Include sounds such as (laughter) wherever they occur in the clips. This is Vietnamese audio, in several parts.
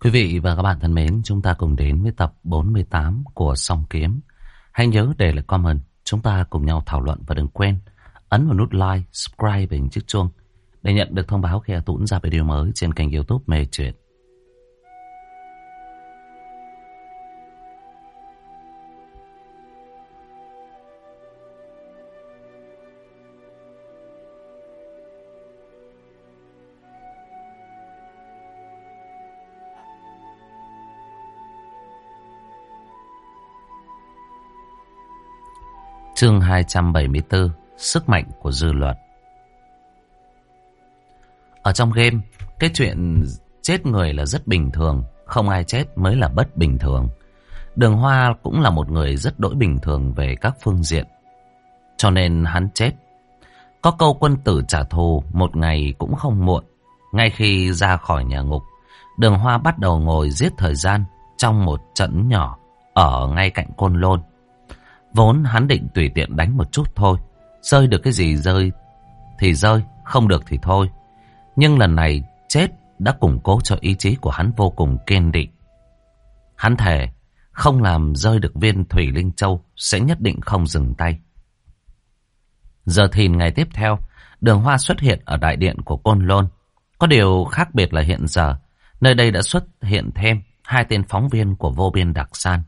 Quý vị và các bạn thân mến, chúng ta cùng đến với tập 48 của Song Kiếm. Hãy nhớ để lại comment, chúng ta cùng nhau thảo luận và đừng quên ấn vào nút like, subscribe và chiếc chuông để nhận được thông báo khi A Tũng ra video mới trên kênh youtube Mê Chuyện. Chương 274 Sức mạnh của dư luận. Ở trong game, Cái chuyện chết người là rất bình thường, Không ai chết mới là bất bình thường. Đường Hoa cũng là một người rất đỗi bình thường về các phương diện. Cho nên hắn chết. Có câu quân tử trả thù, Một ngày cũng không muộn. Ngay khi ra khỏi nhà ngục, Đường Hoa bắt đầu ngồi giết thời gian Trong một trận nhỏ Ở ngay cạnh Côn Lôn. Vốn hắn định tùy tiện đánh một chút thôi. Rơi được cái gì rơi thì rơi, không được thì thôi. Nhưng lần này chết đã củng cố cho ý chí của hắn vô cùng kiên định. Hắn thề không làm rơi được viên Thủy Linh Châu sẽ nhất định không dừng tay. Giờ thìn ngày tiếp theo, đường hoa xuất hiện ở đại điện của Côn Lôn. Có điều khác biệt là hiện giờ, nơi đây đã xuất hiện thêm hai tên phóng viên của vô biên đặc san.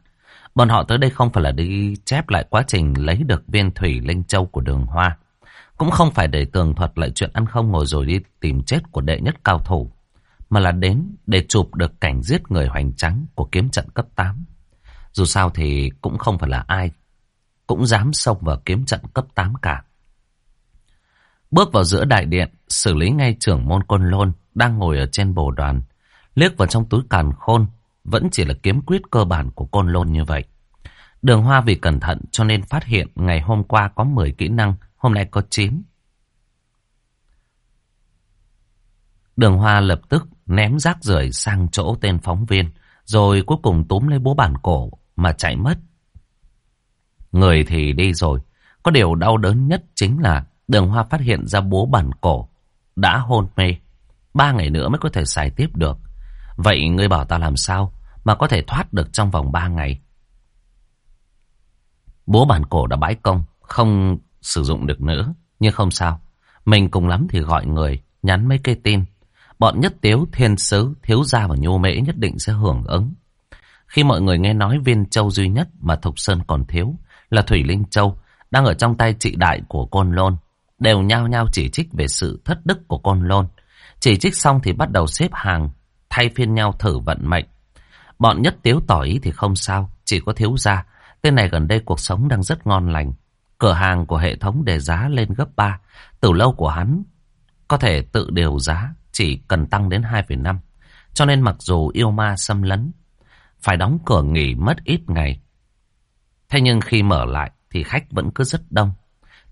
Bọn họ tới đây không phải là đi chép lại quá trình lấy được viên thủy linh châu của đường hoa. Cũng không phải để tường thuật lại chuyện ăn không ngồi rồi đi tìm chết của đệ nhất cao thủ. Mà là đến để chụp được cảnh giết người hoành trắng của kiếm trận cấp 8. Dù sao thì cũng không phải là ai. Cũng dám xông vào kiếm trận cấp 8 cả. Bước vào giữa đại điện, xử lý ngay trưởng môn côn lôn đang ngồi ở trên bồ đoàn. Liếc vào trong túi càn khôn, vẫn chỉ là kiếm quyết cơ bản của côn lôn như vậy. Đường Hoa vì cẩn thận cho nên phát hiện ngày hôm qua có 10 kỹ năng, hôm nay có 9. Đường Hoa lập tức ném rác rưởi sang chỗ tên phóng viên, rồi cuối cùng túm lấy bố bản cổ mà chạy mất. Người thì đi rồi, có điều đau đớn nhất chính là đường Hoa phát hiện ra bố bản cổ đã hôn mê. Ba ngày nữa mới có thể xài tiếp được. Vậy ngươi bảo ta làm sao mà có thể thoát được trong vòng ba ngày? Bố bản cổ đã bãi công, không sử dụng được nữa. Nhưng không sao, mình cùng lắm thì gọi người, nhắn mấy cây tin. Bọn nhất tiếu, thiên sứ, thiếu gia và nhô mễ nhất định sẽ hưởng ứng. Khi mọi người nghe nói viên châu duy nhất mà Thục Sơn còn thiếu là Thủy Linh Châu đang ở trong tay trị đại của Côn Lôn, đều nhao nhao chỉ trích về sự thất đức của Côn Lôn. Chỉ trích xong thì bắt đầu xếp hàng, thay phiên nhau thử vận mệnh. Bọn nhất tiếu tỏ ý thì không sao, chỉ có thiếu gia Tên này gần đây cuộc sống đang rất ngon lành. Cửa hàng của hệ thống đề giá lên gấp 3. Từ lâu của hắn có thể tự điều giá chỉ cần tăng đến 2,5. Cho nên mặc dù yêu ma xâm lấn, phải đóng cửa nghỉ mất ít ngày. Thế nhưng khi mở lại thì khách vẫn cứ rất đông.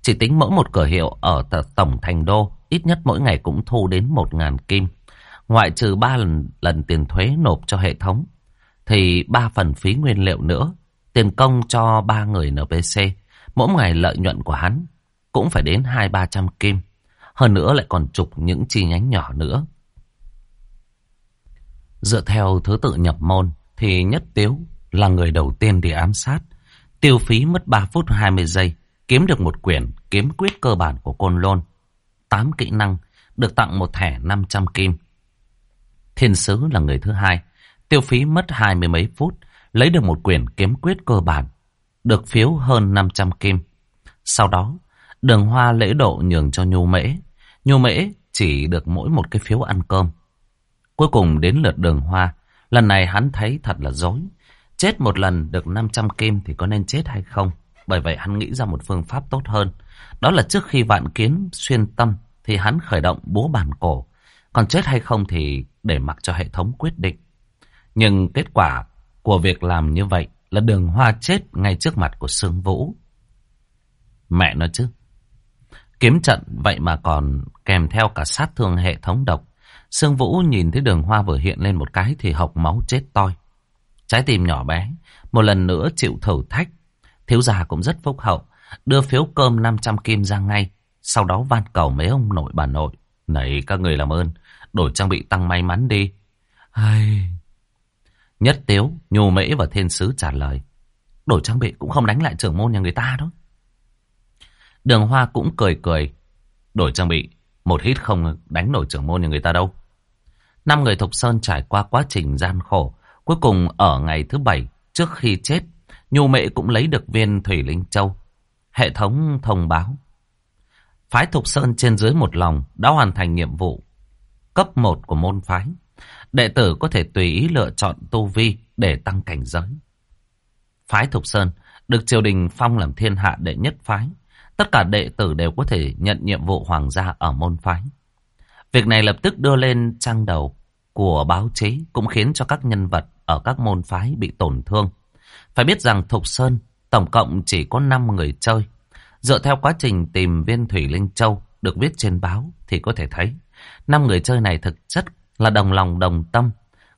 Chỉ tính mỗi một cửa hiệu ở tổng thành đô, ít nhất mỗi ngày cũng thu đến 1.000 kim. Ngoại trừ 3 lần, lần tiền thuế nộp cho hệ thống, thì 3 phần phí nguyên liệu nữa Tiền công cho ba người NPC, mỗi ngày lợi nhuận của hắn cũng phải đến hai ba trăm kim. Hơn nữa lại còn chục những chi nhánh nhỏ nữa. Dựa theo thứ tự nhập môn thì Nhất Tiếu là người đầu tiên đi ám sát. Tiêu phí mất 3 phút 20 giây, kiếm được một quyển kiếm quyết cơ bản của Côn Lôn. 8 kỹ năng, được tặng một thẻ 500 kim. Thiên sứ là người thứ hai, tiêu phí mất hai mươi mấy phút, lấy được một quyển kiếm quyết cơ bản, được phiếu hơn 500 kim. Sau đó, đường hoa lễ độ nhường cho nhu mễ. Nhu mễ chỉ được mỗi một cái phiếu ăn cơm. Cuối cùng đến lượt đường hoa, lần này hắn thấy thật là dối. Chết một lần được 500 kim thì có nên chết hay không? Bởi vậy hắn nghĩ ra một phương pháp tốt hơn. Đó là trước khi vạn kiến xuyên tâm thì hắn khởi động búa bàn cổ. Còn chết hay không thì để mặc cho hệ thống quyết định. Nhưng kết quả của việc làm như vậy là đường hoa chết ngay trước mặt của Sương Vũ. Mẹ nó chứ. Kiếm trận vậy mà còn kèm theo cả sát thương hệ thống độc. Sương Vũ nhìn thấy đường hoa vừa hiện lên một cái thì hộc máu chết toi. Trái tim nhỏ bé, một lần nữa chịu thử thách. Thiếu gia cũng rất phúc hậu, đưa phiếu cơm 500 kim ra ngay. Sau đó van cầu mấy ông nội bà nội. Này các người làm ơn, đổi trang bị tăng may mắn đi. Ai... Nhất Tiếu, Nhu Mễ và Thiên Sứ trả lời. Đổi trang bị cũng không đánh lại trưởng môn nhà người ta đó. Đường Hoa cũng cười cười. Đổi trang bị, một hít không đánh nổi trưởng môn nhà người ta đâu. Năm người Thục Sơn trải qua quá trình gian khổ. Cuối cùng ở ngày thứ bảy, trước khi chết, Nhu mễ cũng lấy được viên Thủy Linh Châu. Hệ thống thông báo. Phái Thục Sơn trên dưới một lòng đã hoàn thành nhiệm vụ cấp 1 của môn phái. Đệ tử có thể tùy ý lựa chọn tu vi để tăng cảnh giới. Phái Thục Sơn được triều đình phong làm thiên hạ đệ nhất phái. Tất cả đệ tử đều có thể nhận nhiệm vụ hoàng gia ở môn phái. Việc này lập tức đưa lên trang đầu của báo chí, cũng khiến cho các nhân vật ở các môn phái bị tổn thương. Phải biết rằng Thục Sơn tổng cộng chỉ có 5 người chơi. Dựa theo quá trình tìm viên Thủy Linh Châu được viết trên báo thì có thể thấy, năm người chơi này thực chất là đồng lòng đồng tâm.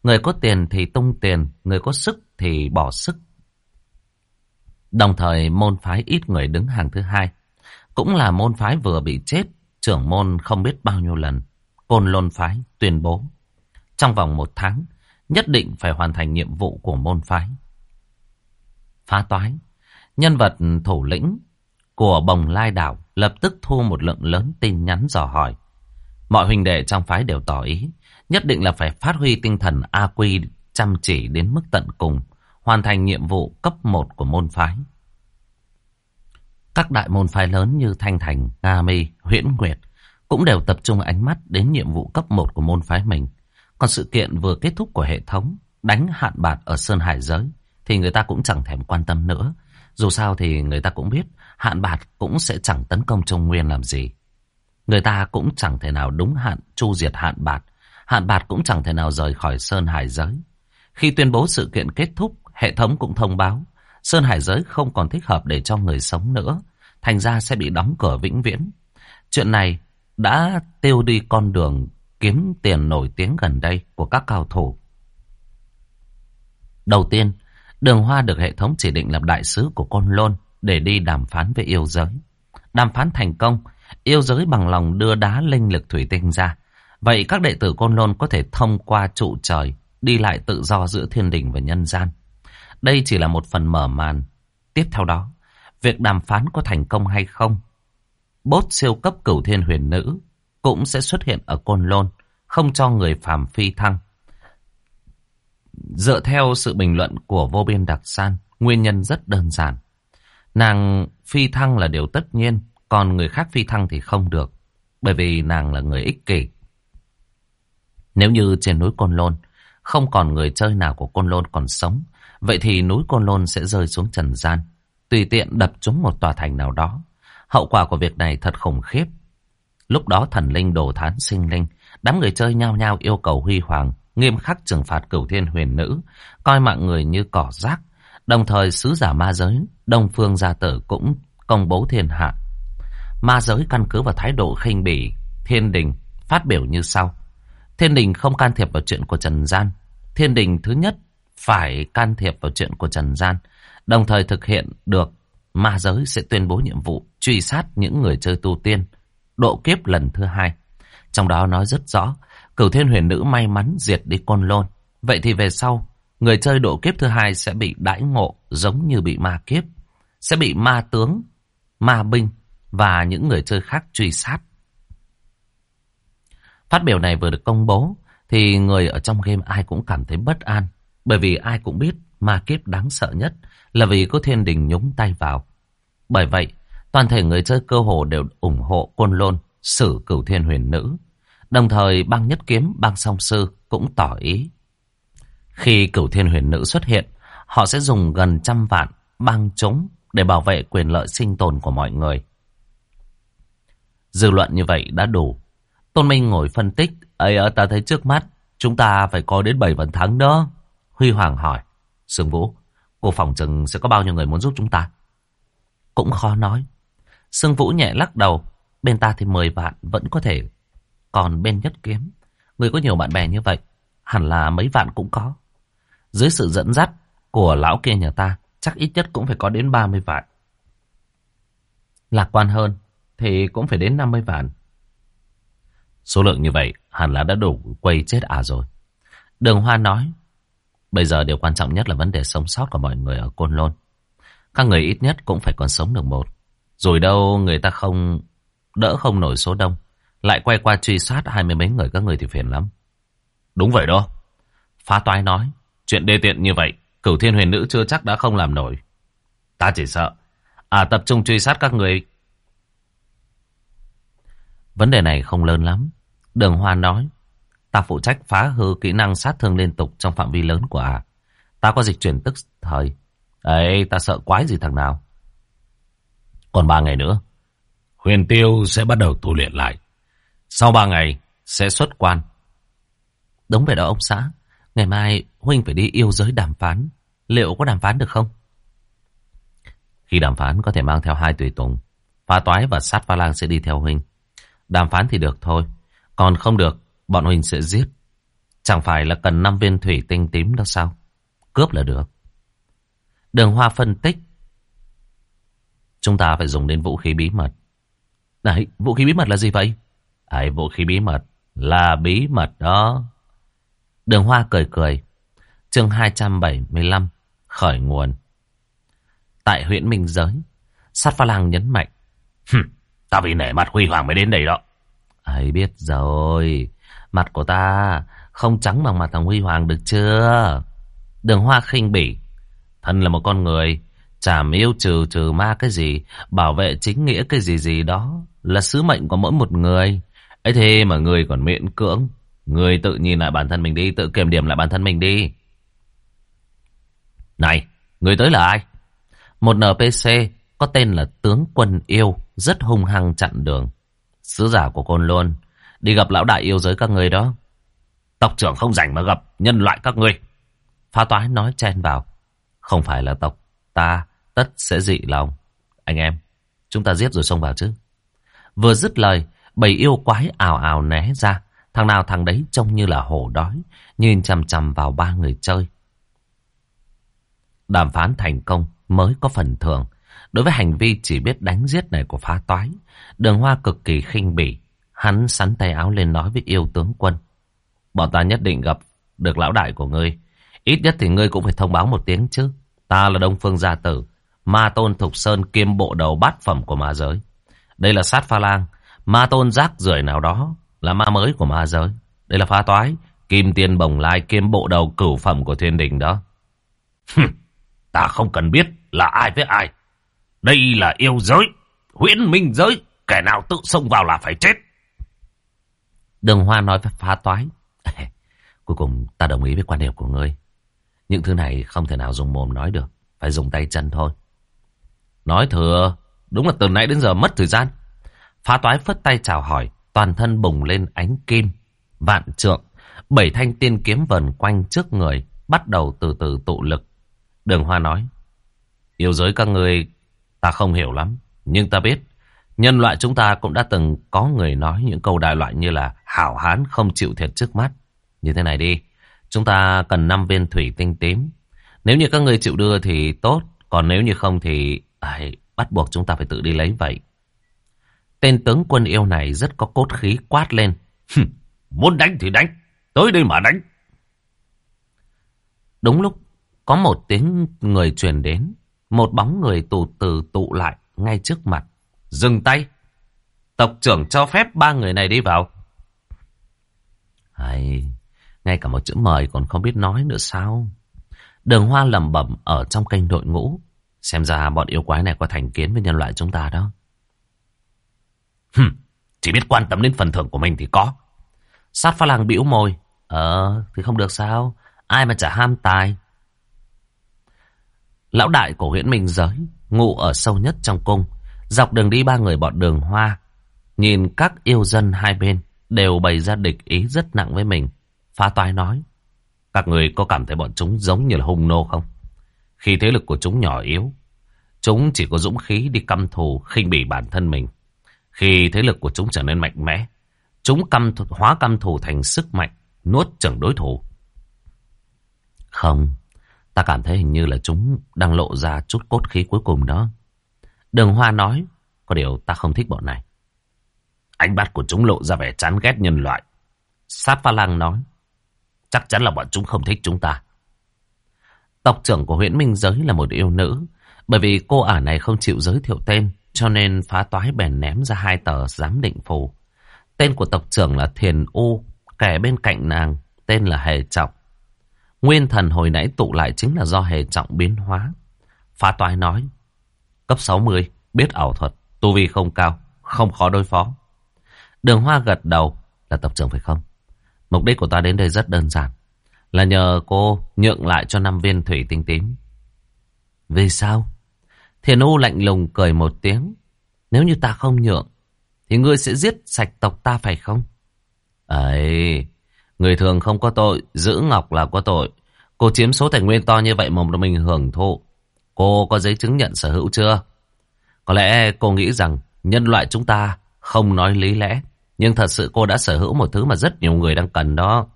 Người có tiền thì tung tiền, người có sức thì bỏ sức. Đồng thời môn phái ít người đứng hàng thứ hai. Cũng là môn phái vừa bị chết, trưởng môn không biết bao nhiêu lần. Côn lôn phái tuyên bố. Trong vòng một tháng, nhất định phải hoàn thành nhiệm vụ của môn phái. Phá toái, nhân vật thủ lĩnh của bồng lai đảo lập tức thu một lượng lớn tin nhắn dò hỏi. Mọi huynh đệ trong phái đều tỏ ý, nhất định là phải phát huy tinh thần A Quy chăm chỉ đến mức tận cùng, hoàn thành nhiệm vụ cấp 1 của môn phái. Các đại môn phái lớn như Thanh Thành, Nga Mi, Huyễn Nguyệt cũng đều tập trung ánh mắt đến nhiệm vụ cấp 1 của môn phái mình. Còn sự kiện vừa kết thúc của hệ thống đánh hạn bạt ở Sơn Hải giới thì người ta cũng chẳng thèm quan tâm nữa. Dù sao thì người ta cũng biết hạn bạt cũng sẽ chẳng tấn công Trung Nguyên làm gì. Người ta cũng chẳng thể nào đúng hạn chu diệt hạn bạt. Hạn bạt cũng chẳng thể nào rời khỏi Sơn Hải giới. Khi tuyên bố sự kiện kết thúc, hệ thống cũng thông báo Sơn Hải giới không còn thích hợp để cho người sống nữa. Thành ra sẽ bị đóng cửa vĩnh viễn. Chuyện này đã tiêu đi con đường kiếm tiền nổi tiếng gần đây của các cao thủ. Đầu tiên, Đường Hoa được hệ thống chỉ định làm đại sứ của Côn Lôn để đi đàm phán với yêu giới. Đàm phán thành công, yêu giới bằng lòng đưa đá linh lực thủy tinh ra. Vậy các đệ tử Côn Lôn có thể thông qua trụ trời, đi lại tự do giữa thiên đình và nhân gian. Đây chỉ là một phần mở màn. Tiếp theo đó, việc đàm phán có thành công hay không, bốt siêu cấp cửu thiên huyền nữ cũng sẽ xuất hiện ở Côn Lôn, không cho người phàm phi thăng. Dựa theo sự bình luận của vô biên đặc san, nguyên nhân rất đơn giản. Nàng phi thăng là điều tất nhiên, còn người khác phi thăng thì không được, bởi vì nàng là người ích kỷ. Nếu như trên núi Côn Lôn, không còn người chơi nào của Côn Lôn còn sống, vậy thì núi Côn Lôn sẽ rơi xuống trần gian, tùy tiện đập trúng một tòa thành nào đó. Hậu quả của việc này thật khủng khiếp. Lúc đó thần linh đồ thán sinh linh, đám người chơi nhao nhao yêu cầu huy hoàng, nghiêm khắc trừng phạt cửu thiên huyền nữ, coi mạng người như cỏ rác. Đồng thời sứ giả ma giới, Đông Phương Gia Tử cũng công bố thiên hạ. Ma giới căn cứ vào thái độ khinh bỉ, thiên đình phát biểu như sau. Thiên đình không can thiệp vào chuyện của Trần Gian. Thiên đình thứ nhất phải can thiệp vào chuyện của Trần Gian, đồng thời thực hiện được ma giới sẽ tuyên bố nhiệm vụ truy sát những người chơi tu tiên, độ kiếp lần thứ hai. Trong đó nói rất rõ, cửu thiên huyền nữ may mắn diệt đi côn lôn. Vậy thì về sau, người chơi độ kiếp thứ hai sẽ bị đãi ngộ giống như bị ma kiếp, sẽ bị ma tướng, ma binh và những người chơi khác truy sát. Phát biểu này vừa được công bố, thì người ở trong game ai cũng cảm thấy bất an, bởi vì ai cũng biết ma kiếp đáng sợ nhất là vì có thiên đình nhúng tay vào. Bởi vậy, toàn thể người chơi cơ hồ đều ủng hộ côn lôn, xử cửu thiên huyền nữ. Đồng thời băng nhất kiếm, băng song sư cũng tỏ ý. Khi cửu thiên huyền nữ xuất hiện, họ sẽ dùng gần trăm vạn băng chúng để bảo vệ quyền lợi sinh tồn của mọi người. Dư luận như vậy đã đủ. Tôn Minh ngồi phân tích, ấy ta thấy trước mắt, chúng ta phải coi đến 7 vận thắng đó. Huy Hoàng hỏi, Sương Vũ, cô phòng chừng sẽ có bao nhiêu người muốn giúp chúng ta? Cũng khó nói. Sương Vũ nhẹ lắc đầu, bên ta thì 10 vạn vẫn có thể. Còn bên nhất kiếm, người có nhiều bạn bè như vậy, hẳn là mấy vạn cũng có. Dưới sự dẫn dắt của lão kia nhà ta, chắc ít nhất cũng phải có đến 30 vạn. Lạc quan hơn, thì cũng phải đến 50 vạn. Số lượng như vậy hẳn là đã đủ quay chết à rồi. Đường Hoa nói, Bây giờ điều quan trọng nhất là vấn đề sống sót của mọi người ở Côn Lôn. Các người ít nhất cũng phải còn sống được một. Rồi đâu người ta không đỡ không nổi số đông. Lại quay qua truy sát hai mươi mấy người các người thì phiền lắm. Đúng vậy đó. Phá toái nói. Chuyện đê tiện như vậy, cửu thiên huyền nữ chưa chắc đã không làm nổi. Ta chỉ sợ. À tập trung truy sát các người. Vấn đề này không lớn lắm. Đường Hoa nói. Ta phụ trách phá hư kỹ năng sát thương liên tục trong phạm vi lớn của à. Ta có dịch chuyển tức thời. Ấy, ta sợ quái gì thằng nào. Còn ba ngày nữa, huyền tiêu sẽ bắt đầu tu luyện lại. Sau ba ngày, sẽ xuất quan. Đúng vậy đó ông xã. Ngày mai Huynh phải đi yêu giới đàm phán. Liệu có đàm phán được không? Khi đàm phán có thể mang theo hai tùy tùng. Phá toái và sát pha lang sẽ đi theo Huynh. Đàm phán thì được thôi. Còn không được, bọn Huynh sẽ giết. Chẳng phải là cần năm viên thủy tinh tím đó sao? Cướp là được. Đường Hoa phân tích. Chúng ta phải dùng đến vũ khí bí mật. Này, vũ khí bí mật là gì vậy? Ấy, vũ khí bí mật là bí mật đó. Đường Hoa cười cười. Chương 275 Khởi nguồn Tại huyện Minh Giới Sát pha lang nhấn mạnh Hừm, Ta vì nể mặt Huy Hoàng mới đến đây đó ấy, biết rồi. Mặt của ta Không trắng bằng mặt thằng Huy Hoàng được chưa? Đường Hoa khinh bỉ. Thân là một con người Chảm yêu trừ trừ ma cái gì, Bảo vệ chính nghĩa cái gì gì đó Là sứ mệnh của mỗi một người. Ấy thế mà người còn miễn cưỡng. Người tự nhìn lại bản thân mình đi, Tự kiểm điểm lại bản thân mình đi. Này, Người tới là ai? Một NPC có tên là tướng quân yêu, Rất hung hăng chặn đường. Sứ giả của Côn Lôn, Đi gặp lão đại yêu giới các người đó. Tộc trưởng không rảnh mà gặp nhân loại các ngươi. Phá toái nói chen vào. Không phải là tộc ta, Tất sẽ dị lòng. Anh em, Chúng ta giết rồi xông vào chứ. Vừa dứt lời, Bầy yêu quái ào ào né ra. Thằng nào thằng đấy trông như là hổ đói, Nhìn chằm chằm vào ba người chơi. Đàm phán thành công Mới có phần thưởng. Đối với hành vi chỉ biết đánh giết này của phá toái, Đường hoa cực kỳ khinh bỉ. Hắn sắn tay áo lên nói với yêu tướng quân, Bọn ta nhất định gặp được lão đại của ngươi. Ít nhất thì ngươi cũng phải thông báo một tiếng chứ. Ta là Đông Phương Gia Tử, Ma Tôn Thục Sơn kiêm bộ đầu bát phẩm của ma giới. Đây là sát pha lang. Ma Tôn rác rưởi nào đó Là ma mới của ma giới. Đây là phá toái. Kim Tiên Bồng Lai kiêm bộ đầu cửu phẩm của thiên đình đó. (laughs) Ta không cần biết là ai với ai. Đây là yêu giới Huyễn minh giới Kẻ nào tự xông vào là phải chết Đường Hoa nói với phá toái (laughs) Cuối cùng ta đồng ý với quan điểm của ngươi những thứ này không thể nào dùng mồm nói được. Phải dùng tay chân thôi. Nói thừa. Đúng là từ nãy đến giờ mất thời gian. Phá toái phất tay chào hỏi. Toàn thân bùng lên ánh kim. Vạn trượng. Bảy thanh tiên kiếm vần quanh trước người. Bắt đầu từ từ tụ lực. Đường Hoa nói. Yêu giới các người ta không hiểu lắm. Nhưng ta biết. Nhân loại chúng ta cũng đã từng có người nói những câu đại loại như là hảo hán không chịu thiệt trước mắt. Như thế này đi. Chúng ta cần 5 viên thủy tinh tím. Nếu như các người chịu đưa thì tốt. Còn nếu như không thì ai, bắt buộc chúng ta phải tự đi lấy vậy. Tên tướng quân yêu này rất có cốt khí quát lên. Muốn đánh thì đánh. Tới đây mà đánh. Đúng lúc có một tiếng người truyền đến. Một bóng người tù từ tụ lại ngay trước mặt. Dừng tay. Tộc trưởng cho phép ba người này đi vào. Hay... Ngay cả một chữ mời còn không biết nói nữa sao. Đường hoa lầm bẩm ở trong kênh đội ngũ. Xem ra bọn yêu quái này có thành kiến với nhân loại chúng ta đó. Hừm, chỉ biết quan tâm đến phần thưởng của mình thì có. Sát pha làng bĩu môi. Ờ, thì không được sao. Ai mà chả ham tài. Lão đại của huyện Minh Giới, ngụ ở sâu nhất trong cung. Dọc đường đi ba người bọn đường hoa. Nhìn các yêu dân hai bên đều bày ra địch ý rất nặng với mình. Phá toái nói. Các người có cảm thấy bọn chúng giống như là hung nô không? Khi thế lực của chúng nhỏ yếu, chúng chỉ có dũng khí đi căm thù, khinh bỉ bản thân mình. Khi thế lực của chúng trở nên mạnh mẽ, chúng căm hóa căm thù thành sức mạnh, nuốt chửng đối thủ. Không, ta cảm thấy hình như là chúng đang lộ ra chút cốt khí cuối cùng đó. Đường Hoa nói, có điều ta không thích bọn này. Ánh mắt của chúng lộ ra vẻ chán ghét nhân loại. Sát Pha Lang nói, Chắc chắn là bọn chúng không thích chúng ta. Tộc trưởng của huyện Minh Giới là một yêu nữ. Bởi vì cô ả này không chịu giới thiệu tên, cho nên phá toái bèn ném ra hai tờ giám định phù. Tên của tộc trưởng là Thiền U, kẻ bên cạnh nàng, tên là Hề Trọng. Nguyên thần hồi nãy tụ lại chính là do Hề Trọng biến hóa. Phá toái nói, cấp 60, biết ảo thuật, tu vi không cao, không khó đối phó. Đường Hoa gật đầu, là tập trưởng phải không? Mục đích của ta đến đây rất đơn giản. Là nhờ cô nhượng lại cho năm viên thủy tinh tím. Vì sao? Thiền U lạnh lùng cười một tiếng. Nếu như ta không nhượng, thì ngươi sẽ giết sạch tộc ta phải không? Ấy, người thường không có tội, giữ ngọc là có tội. Cô chiếm số tài nguyên to như vậy mà mình hưởng thụ. Cô có giấy chứng nhận sở hữu chưa? Có lẽ cô nghĩ rằng nhân loại chúng ta không nói lý lẽ. Nhưng thật sự cô đã sở hữu một thứ mà rất nhiều người đang cần đó.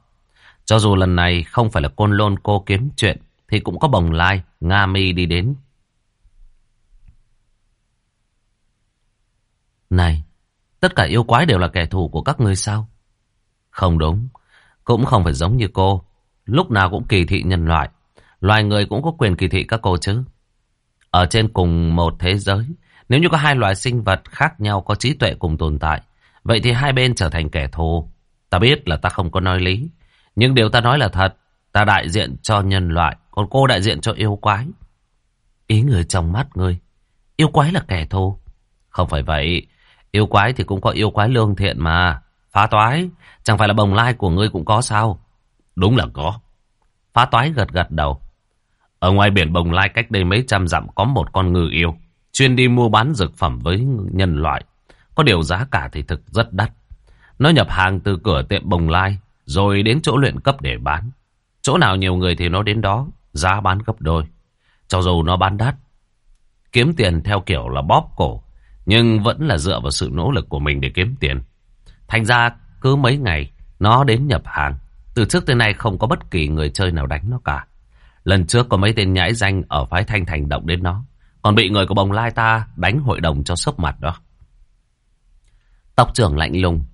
Cho dù lần này không phải là côn lôn cô kiếm chuyện, thì cũng có bồng lai, Nga mi đi đến. Này, tất cả yêu quái đều là kẻ thù của các ngươi sao? Không đúng, cũng không phải giống như cô. Lúc nào cũng kỳ thị nhân loại. Loài người cũng có quyền kỳ thị các cô chứ. Ở trên cùng một thế giới, nếu như có hai loài sinh vật khác nhau có trí tuệ cùng tồn tại, Vậy thì hai bên trở thành kẻ thù. Ta biết là ta không có nói lý. Nhưng điều ta nói là thật. Ta đại diện cho nhân loại. Còn cô đại diện cho yêu quái. Ý người trong mắt ngươi. Yêu quái là kẻ thù. Không phải vậy. Yêu quái thì cũng có yêu quái lương thiện mà. Phá toái. Chẳng phải là bồng lai của ngươi cũng có sao. Đúng là có. Phá toái gật gật đầu. Ở ngoài biển bồng lai cách đây mấy trăm dặm có một con ngư yêu. Chuyên đi mua bán dược phẩm với nhân loại. Có điều giá cả thì thực rất đắt. Nó nhập hàng từ cửa tiệm bồng lai, rồi đến chỗ luyện cấp để bán. Chỗ nào nhiều người thì nó đến đó, giá bán gấp đôi. Cho dù nó bán đắt, kiếm tiền theo kiểu là bóp cổ, nhưng vẫn là dựa vào sự nỗ lực của mình để kiếm tiền. Thành ra cứ mấy ngày, nó đến nhập hàng. Từ trước tới nay không có bất kỳ người chơi nào đánh nó cả. Lần trước có mấy tên nhãi danh ở phái thanh thành động đến nó. Còn bị người của bồng lai ta đánh hội đồng cho sốc mặt đó. Tộc trưởng lạnh lùng.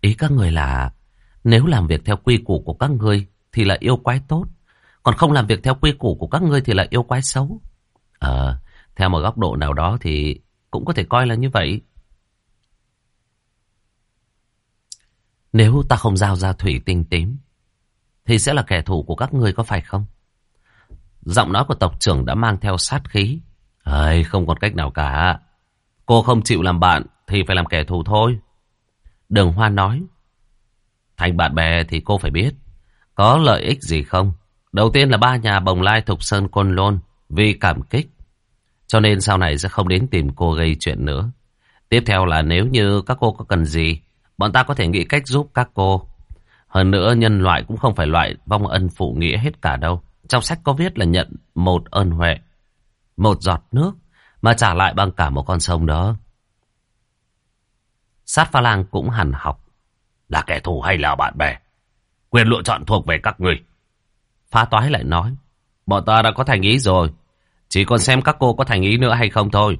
Ý các người là nếu làm việc theo quy củ của các người thì là yêu quái tốt. Còn không làm việc theo quy củ của các ngươi thì là yêu quái xấu. Ờ, theo một góc độ nào đó thì cũng có thể coi là như vậy. Nếu ta không giao ra thủy tinh tím thì sẽ là kẻ thù của các ngươi có phải không? Giọng nói của tộc trưởng đã mang theo sát khí. Ây, không còn cách nào cả. Cô không chịu làm bạn thì phải làm kẻ thù thôi. Đường Hoa nói. Thành bạn bè thì cô phải biết. Có lợi ích gì không? Đầu tiên là ba nhà bồng lai thục sơn côn lôn vì cảm kích. Cho nên sau này sẽ không đến tìm cô gây chuyện nữa. Tiếp theo là nếu như các cô có cần gì, bọn ta có thể nghĩ cách giúp các cô. Hơn nữa nhân loại cũng không phải loại vong ân phụ nghĩa hết cả đâu. Trong sách có viết là nhận một ơn huệ, một giọt nước mà trả lại bằng cả một con sông đó. Sát pha lang cũng hằn học. Là kẻ thù hay là bạn bè? Quyền lựa chọn thuộc về các người. Phá toái lại nói. Bọn ta đã có thành ý rồi. Chỉ còn xem các cô có thành ý nữa hay không thôi.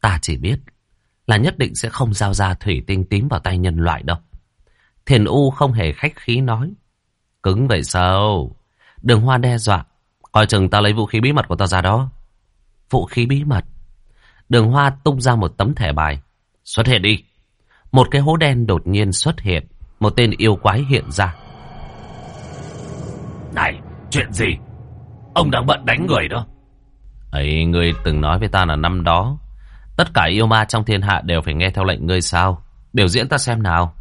Ta chỉ biết là nhất định sẽ không giao ra thủy tinh tím vào tay nhân loại đâu. Thiền U không hề khách khí nói. Cứng vậy sao? Đường Hoa đe dọa. Coi chừng ta lấy vũ khí bí mật của ta ra đó. Vũ khí bí mật? Đường Hoa tung ra một tấm thẻ bài. Xuất hiện đi. Một cái hố đen đột nhiên xuất hiện. Một tên yêu quái hiện ra. Này, chuyện gì? Ông đang bận đánh người đó. Ấy, ngươi từng nói với ta là năm đó. Tất cả yêu ma trong thiên hạ đều phải nghe theo lệnh ngươi sao? Biểu diễn ta xem nào.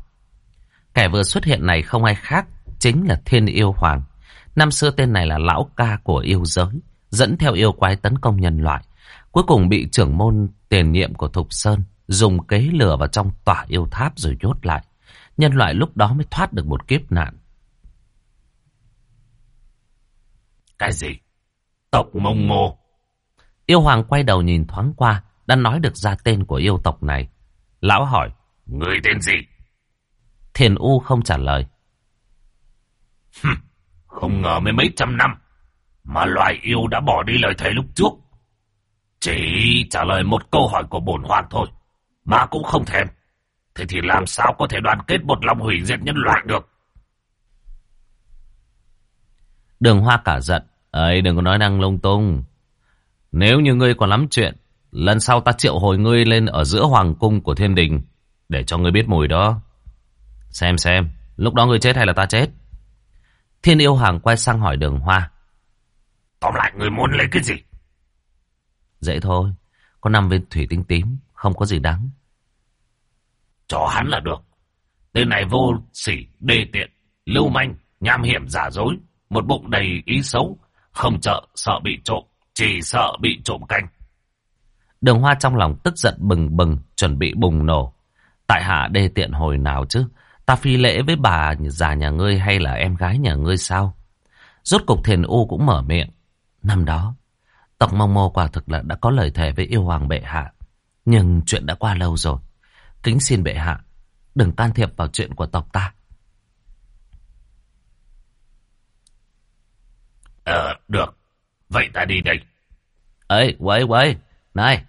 Kẻ vừa xuất hiện này không ai khác. Chính là thiên yêu hoàng. Năm xưa tên này là lão ca của yêu giới. Dẫn theo yêu quái tấn công nhân loại. Cuối cùng bị trưởng môn tiền nhiệm của Thục Sơn dùng kế lửa vào trong tỏa yêu tháp rồi nhốt lại. Nhân loại lúc đó mới thoát được một kiếp nạn. Cái gì? Tộc Mông Ngô? Yêu Hoàng quay đầu nhìn thoáng qua, đã nói được ra tên của yêu tộc này. Lão hỏi, Người tên gì? Thiền U không trả lời. không ngờ mấy mấy trăm năm, mà loài yêu đã bỏ đi lời thề lúc trước. Chỉ trả lời một câu hỏi của bổn hoàng thôi, mà cũng không thèm. Thế thì làm sao có thể đoàn kết một lòng hủy diệt nhân loại được? Đường hoa cả giận. ấy đừng có nói năng lung tung. Nếu như ngươi còn lắm chuyện, lần sau ta triệu hồi ngươi lên ở giữa hoàng cung của thiên đình, để cho ngươi biết mùi đó. Xem xem, lúc đó ngươi chết hay là ta chết? Thiên yêu hàng quay sang hỏi đường hoa. Tóm lại ngươi muốn lấy cái gì? Dễ thôi, có năm viên thủy tinh tím, không có gì đáng. Cho hắn là được. Tên này vô sỉ, đê tiện, lưu manh, nham hiểm giả dối, một bụng đầy ý xấu, không trợ sợ bị trộm, chỉ sợ bị trộm canh. Đường hoa trong lòng tức giận bừng bừng, chuẩn bị bùng nổ. Tại hạ đê tiện hồi nào chứ? Ta phi lễ với bà già nhà ngươi hay là em gái nhà ngươi sao? Rốt cục thiền u cũng mở miệng. Năm đó, tộc mông mô quả thực là đã có lời thề với yêu hoàng bệ hạ. Nhưng chuyện đã qua lâu rồi. Kính xin bệ hạ, đừng can thiệp vào chuyện của tộc ta. Ờ, được. Vậy ta đi đây. Ấy, quấy, quấy. Này,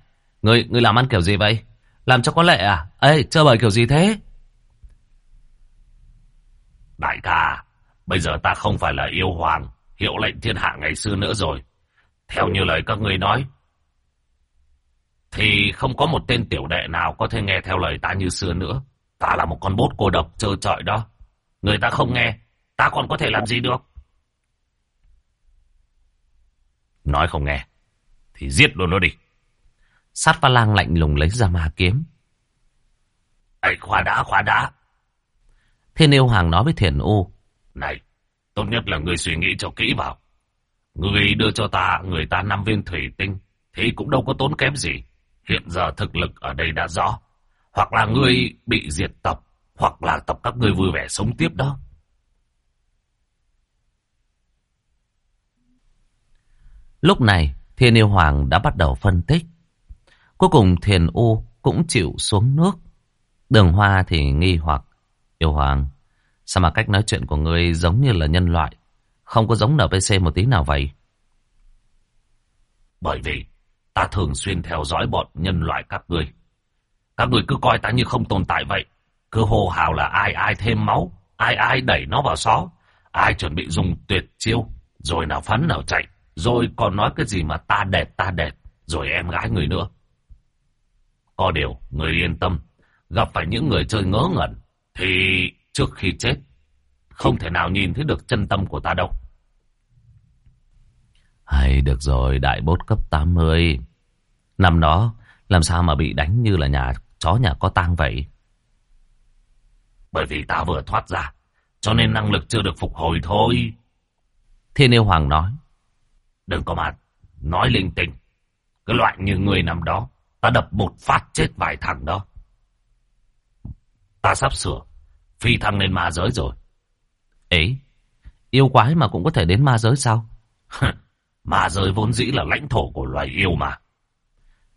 người, người làm ăn kiểu gì vậy? Làm cho có lệ à? Ê, chơi bời kiểu gì thế? Đại ca, bây giờ ta không phải là yêu hoàng, hiệu lệnh thiên hạ ngày xưa nữa rồi. Theo như lời các ngươi nói, thì không có một tên tiểu đệ nào có thể nghe theo lời ta như xưa nữa. Ta là một con bốt cô độc trơ trọi đó. Người ta không nghe, ta còn có thể làm gì được? Nói không nghe, thì giết luôn nó đi. Sát pha lang lạnh lùng lấy ra ma kiếm. Ây, khóa đã, khóa đã. Thiên yêu hàng nói với thiền u. Này, tốt nhất là người suy nghĩ cho kỹ vào. Người đưa cho ta, người ta năm viên thủy tinh, thì cũng đâu có tốn kém gì. Hiện giờ thực lực ở đây đã rõ. Hoặc là ngươi bị diệt tộc, hoặc là tộc các ngươi vui vẻ sống tiếp đó. Lúc này, Thiên Yêu Hoàng đã bắt đầu phân tích. Cuối cùng Thiền U cũng chịu xuống nước. Đường Hoa thì nghi hoặc. Yêu Hoàng, sao mà cách nói chuyện của ngươi giống như là nhân loại, không có giống NPC một tí nào vậy? Bởi vì ta thường xuyên theo dõi bọn nhân loại các ngươi. Các ngươi cứ coi ta như không tồn tại vậy. Cứ hô hào là ai ai thêm máu, ai ai đẩy nó vào xó, ai chuẩn bị dùng tuyệt chiêu, rồi nào phắn nào chạy, rồi còn nói cái gì mà ta đẹp ta đẹp, rồi em gái người nữa. Có điều, người yên tâm, gặp phải những người chơi ngớ ngẩn, thì trước khi chết, không thể nào nhìn thấy được chân tâm của ta đâu. Hay được rồi, đại bốt cấp 80. Năm đó, làm sao mà bị đánh như là nhà chó nhà có tang vậy? Bởi vì ta vừa thoát ra, cho nên năng lực chưa được phục hồi thôi. Thiên yêu hoàng nói. Đừng có mà nói linh tinh. Cái loại như người nằm đó, ta đập một phát chết vài thằng đó. Ta sắp sửa, phi thăng lên ma giới rồi. Ấy, yêu quái mà cũng có thể đến ma giới sao? ma giới vốn dĩ là lãnh thổ của loài yêu mà.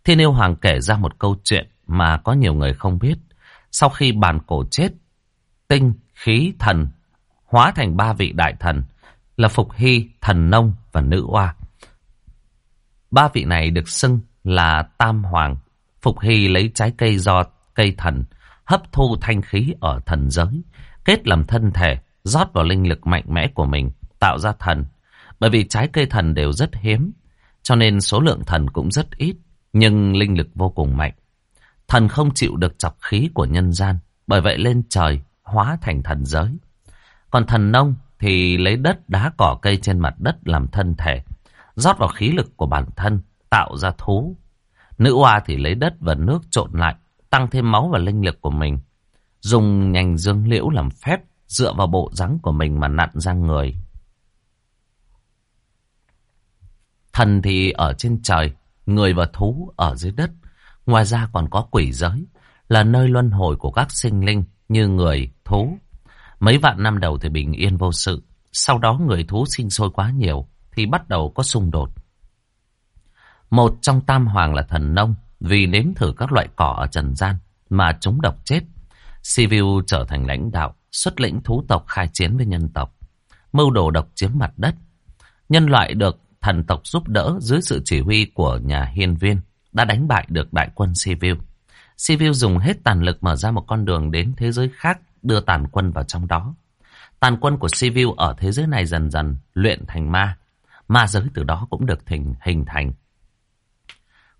Thiên yêu hoàng kể ra một câu chuyện mà có nhiều người không biết. Sau khi bàn cổ chết, tinh, khí, thần hóa thành ba vị đại thần là Phục Hy, Thần Nông và Nữ Oa. Ba vị này được xưng là Tam Hoàng. Phục Hy lấy trái cây do cây thần hấp thu thanh khí ở thần giới, kết làm thân thể, rót vào linh lực mạnh mẽ của mình, tạo ra thần. Bởi vì trái cây thần đều rất hiếm, cho nên số lượng thần cũng rất ít, nhưng linh lực vô cùng mạnh. Thần không chịu được chọc khí của nhân gian, bởi vậy lên trời hóa thành thần giới. Còn thần nông thì lấy đất đá cỏ cây trên mặt đất làm thân thể, rót vào khí lực của bản thân, tạo ra thú. Nữ oa thì lấy đất và nước trộn lại, tăng thêm máu và linh lực của mình. Dùng nhành dương liễu làm phép, dựa vào bộ rắn của mình mà nặn ra người. Thần thì ở trên trời, người và thú ở dưới đất. Ngoài ra còn có quỷ giới, là nơi luân hồi của các sinh linh như người, thú. Mấy vạn năm đầu thì bình yên vô sự, sau đó người thú sinh sôi quá nhiều thì bắt đầu có xung đột. Một trong tam hoàng là thần nông, vì nếm thử các loại cỏ ở trần gian mà chúng độc chết. Sivu trở thành lãnh đạo, xuất lĩnh thú tộc khai chiến với nhân tộc, mưu đồ độc chiếm mặt đất. Nhân loại được thần tộc giúp đỡ dưới sự chỉ huy của nhà hiên viên đã đánh bại được đại quân Sivu. Sivu dùng hết tàn lực mở ra một con đường đến thế giới khác đưa tàn quân vào trong đó. Tàn quân của Sivu ở thế giới này dần dần luyện thành ma. Ma giới từ đó cũng được hình, hình thành.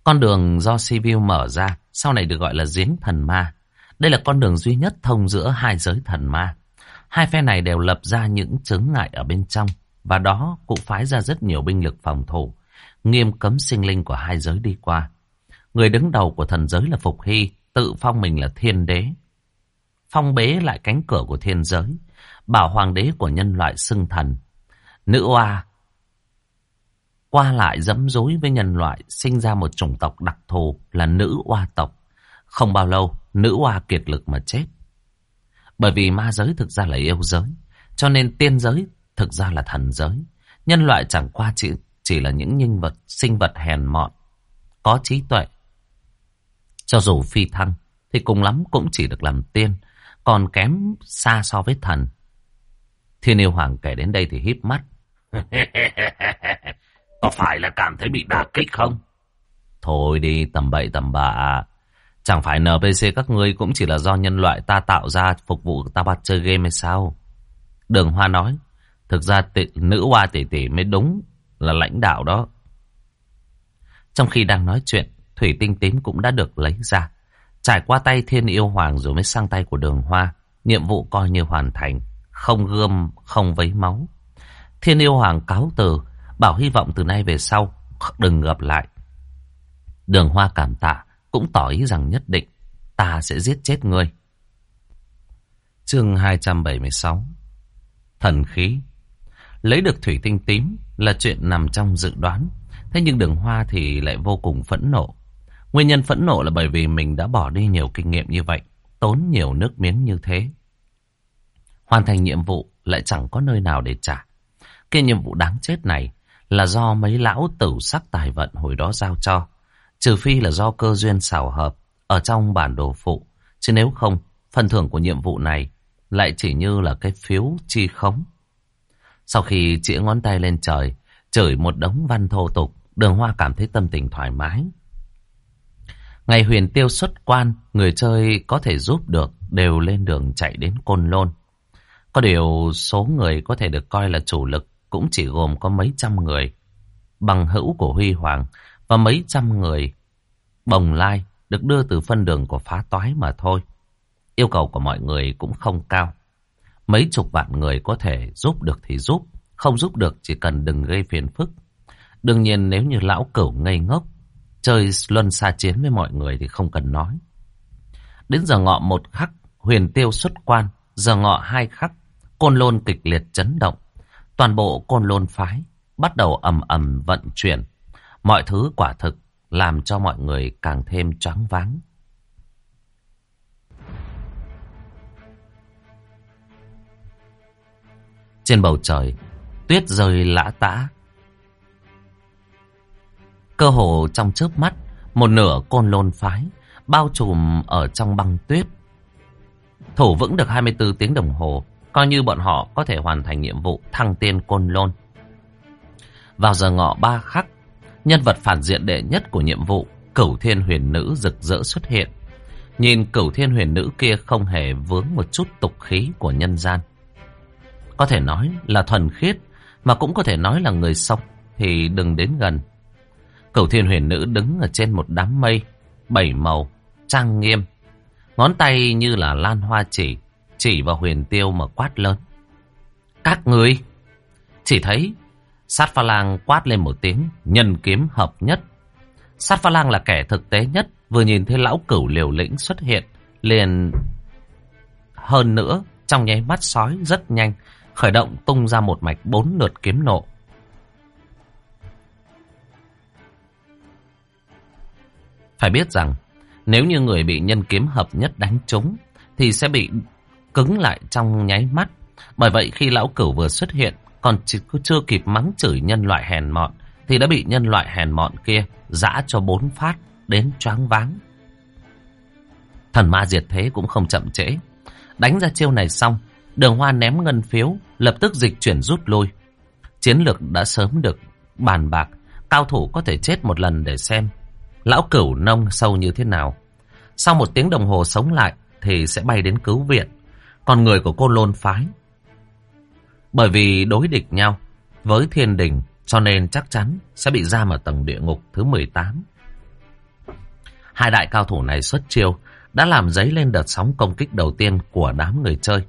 Con đường do Sivu mở ra sau này được gọi là giếng thần ma. Đây là con đường duy nhất thông giữa hai giới thần ma. Hai phe này đều lập ra những chướng ngại ở bên trong và đó cũng phái ra rất nhiều binh lực phòng thủ, nghiêm cấm sinh linh của hai giới đi qua. Người đứng đầu của thần giới là Phục Hy, tự phong mình là thiên đế. Phong bế lại cánh cửa của thiên giới, bảo hoàng đế của nhân loại xưng thần. Nữ oa qua lại dẫm dối với nhân loại, sinh ra một chủng tộc đặc thù là nữ oa tộc. Không bao lâu, nữ oa kiệt lực mà chết. Bởi vì ma giới thực ra là yêu giới, cho nên tiên giới thực ra là thần giới. Nhân loại chẳng qua chỉ, chỉ là những nhân vật, sinh vật hèn mọn, có trí tuệ. Cho dù phi thăng, thì cùng lắm cũng chỉ được làm tiên, còn kém xa so với thần. Thiên yêu hoàng kể đến đây thì híp mắt. (laughs) Có phải là cảm thấy bị đả kích không? Thôi đi, tầm bậy tầm bạ. Chẳng phải NPC các ngươi cũng chỉ là do nhân loại ta tạo ra phục vụ ta bắt chơi game hay sao? Đường Hoa nói, thực ra tị, nữ hoa tỷ tỷ mới đúng là lãnh đạo đó. Trong khi đang nói chuyện, thủy tinh tím cũng đã được lấy ra. Trải qua tay thiên yêu hoàng rồi mới sang tay của đường hoa. Nhiệm vụ coi như hoàn thành, không gươm, không vấy máu. Thiên yêu hoàng cáo từ, bảo hy vọng từ nay về sau đừng gặp lại. Đường hoa cảm tạ, cũng tỏ ý rằng nhất định ta sẽ giết chết ngươi. Chương 276 Thần khí Lấy được thủy tinh tím là chuyện nằm trong dự đoán. Thế nhưng đường hoa thì lại vô cùng phẫn nộ. Nguyên nhân phẫn nộ là bởi vì mình đã bỏ đi nhiều kinh nghiệm như vậy, tốn nhiều nước miếng như thế. Hoàn thành nhiệm vụ lại chẳng có nơi nào để trả. Cái nhiệm vụ đáng chết này là do mấy lão tử sắc tài vận hồi đó giao cho. Trừ phi là do cơ duyên xảo hợp ở trong bản đồ phụ. Chứ nếu không, phần thưởng của nhiệm vụ này lại chỉ như là cái phiếu chi khống. Sau khi chĩa ngón tay lên trời, chửi một đống văn thô tục, đường hoa cảm thấy tâm tình thoải mái. Ngày huyền tiêu xuất quan, người chơi có thể giúp được đều lên đường chạy đến Côn Lôn. Có điều số người có thể được coi là chủ lực cũng chỉ gồm có mấy trăm người. Bằng hữu của Huy Hoàng và mấy trăm người bồng lai được đưa từ phân đường của phá toái mà thôi. Yêu cầu của mọi người cũng không cao. Mấy chục vạn người có thể giúp được thì giúp, không giúp được chỉ cần đừng gây phiền phức. Đương nhiên nếu như lão cửu ngây ngốc, chơi luân xa chiến với mọi người thì không cần nói. Đến giờ ngọ một khắc, huyền tiêu xuất quan, giờ ngọ hai khắc, côn lôn kịch liệt chấn động. Toàn bộ côn lôn phái bắt đầu ầm ầm vận chuyển. Mọi thứ quả thực làm cho mọi người càng thêm choáng váng. Trên bầu trời, tuyết rơi lã tã. Cơ hồ trong chớp mắt, một nửa côn lôn phái bao trùm ở trong băng tuyết. Thủ vững được 24 tiếng đồng hồ, coi như bọn họ có thể hoàn thành nhiệm vụ thăng tiên côn lôn. Vào giờ ngọ ba khắc, nhân vật phản diện đệ nhất của nhiệm vụ, cửu thiên huyền nữ rực rỡ xuất hiện. Nhìn cửu thiên huyền nữ kia không hề vướng một chút tục khí của nhân gian. Có thể nói là thuần khiết, mà cũng có thể nói là người sống, thì đừng đến gần. Cửu thiên huyền nữ đứng ở trên một đám mây, bảy màu, trang nghiêm. Ngón tay như là lan hoa chỉ, chỉ vào huyền tiêu mà quát lớn. Các người! Chỉ thấy Sát pha lang quát lên một tiếng, nhân kiếm hợp nhất. Sát pha lang là kẻ thực tế nhất, vừa nhìn thấy lão cửu liều lĩnh xuất hiện, liền hơn nữa, trong nháy mắt sói rất nhanh, khởi động tung ra một mạch bốn lượt kiếm nộ. Phải biết rằng, nếu như người bị nhân kiếm hợp nhất đánh trúng, thì sẽ bị cứng lại trong nháy mắt. Bởi vậy khi lão cửu vừa xuất hiện, còn chưa kịp mắng chửi nhân loại hèn mọn thì đã bị nhân loại hèn mọn kia giã cho bốn phát đến choáng váng. Thần ma diệt thế cũng không chậm trễ. Đánh ra chiêu này xong, đường hoa ném ngân phiếu, lập tức dịch chuyển rút lui. Chiến lược đã sớm được bàn bạc, cao thủ có thể chết một lần để xem. Lão cửu nông sâu như thế nào. Sau một tiếng đồng hồ sống lại thì sẽ bay đến cứu viện. Còn người của cô lôn phái Bởi vì đối địch nhau với thiên đình cho nên chắc chắn sẽ bị giam ở tầng địa ngục thứ 18. Hai đại cao thủ này xuất chiêu đã làm dấy lên đợt sóng công kích đầu tiên của đám người chơi.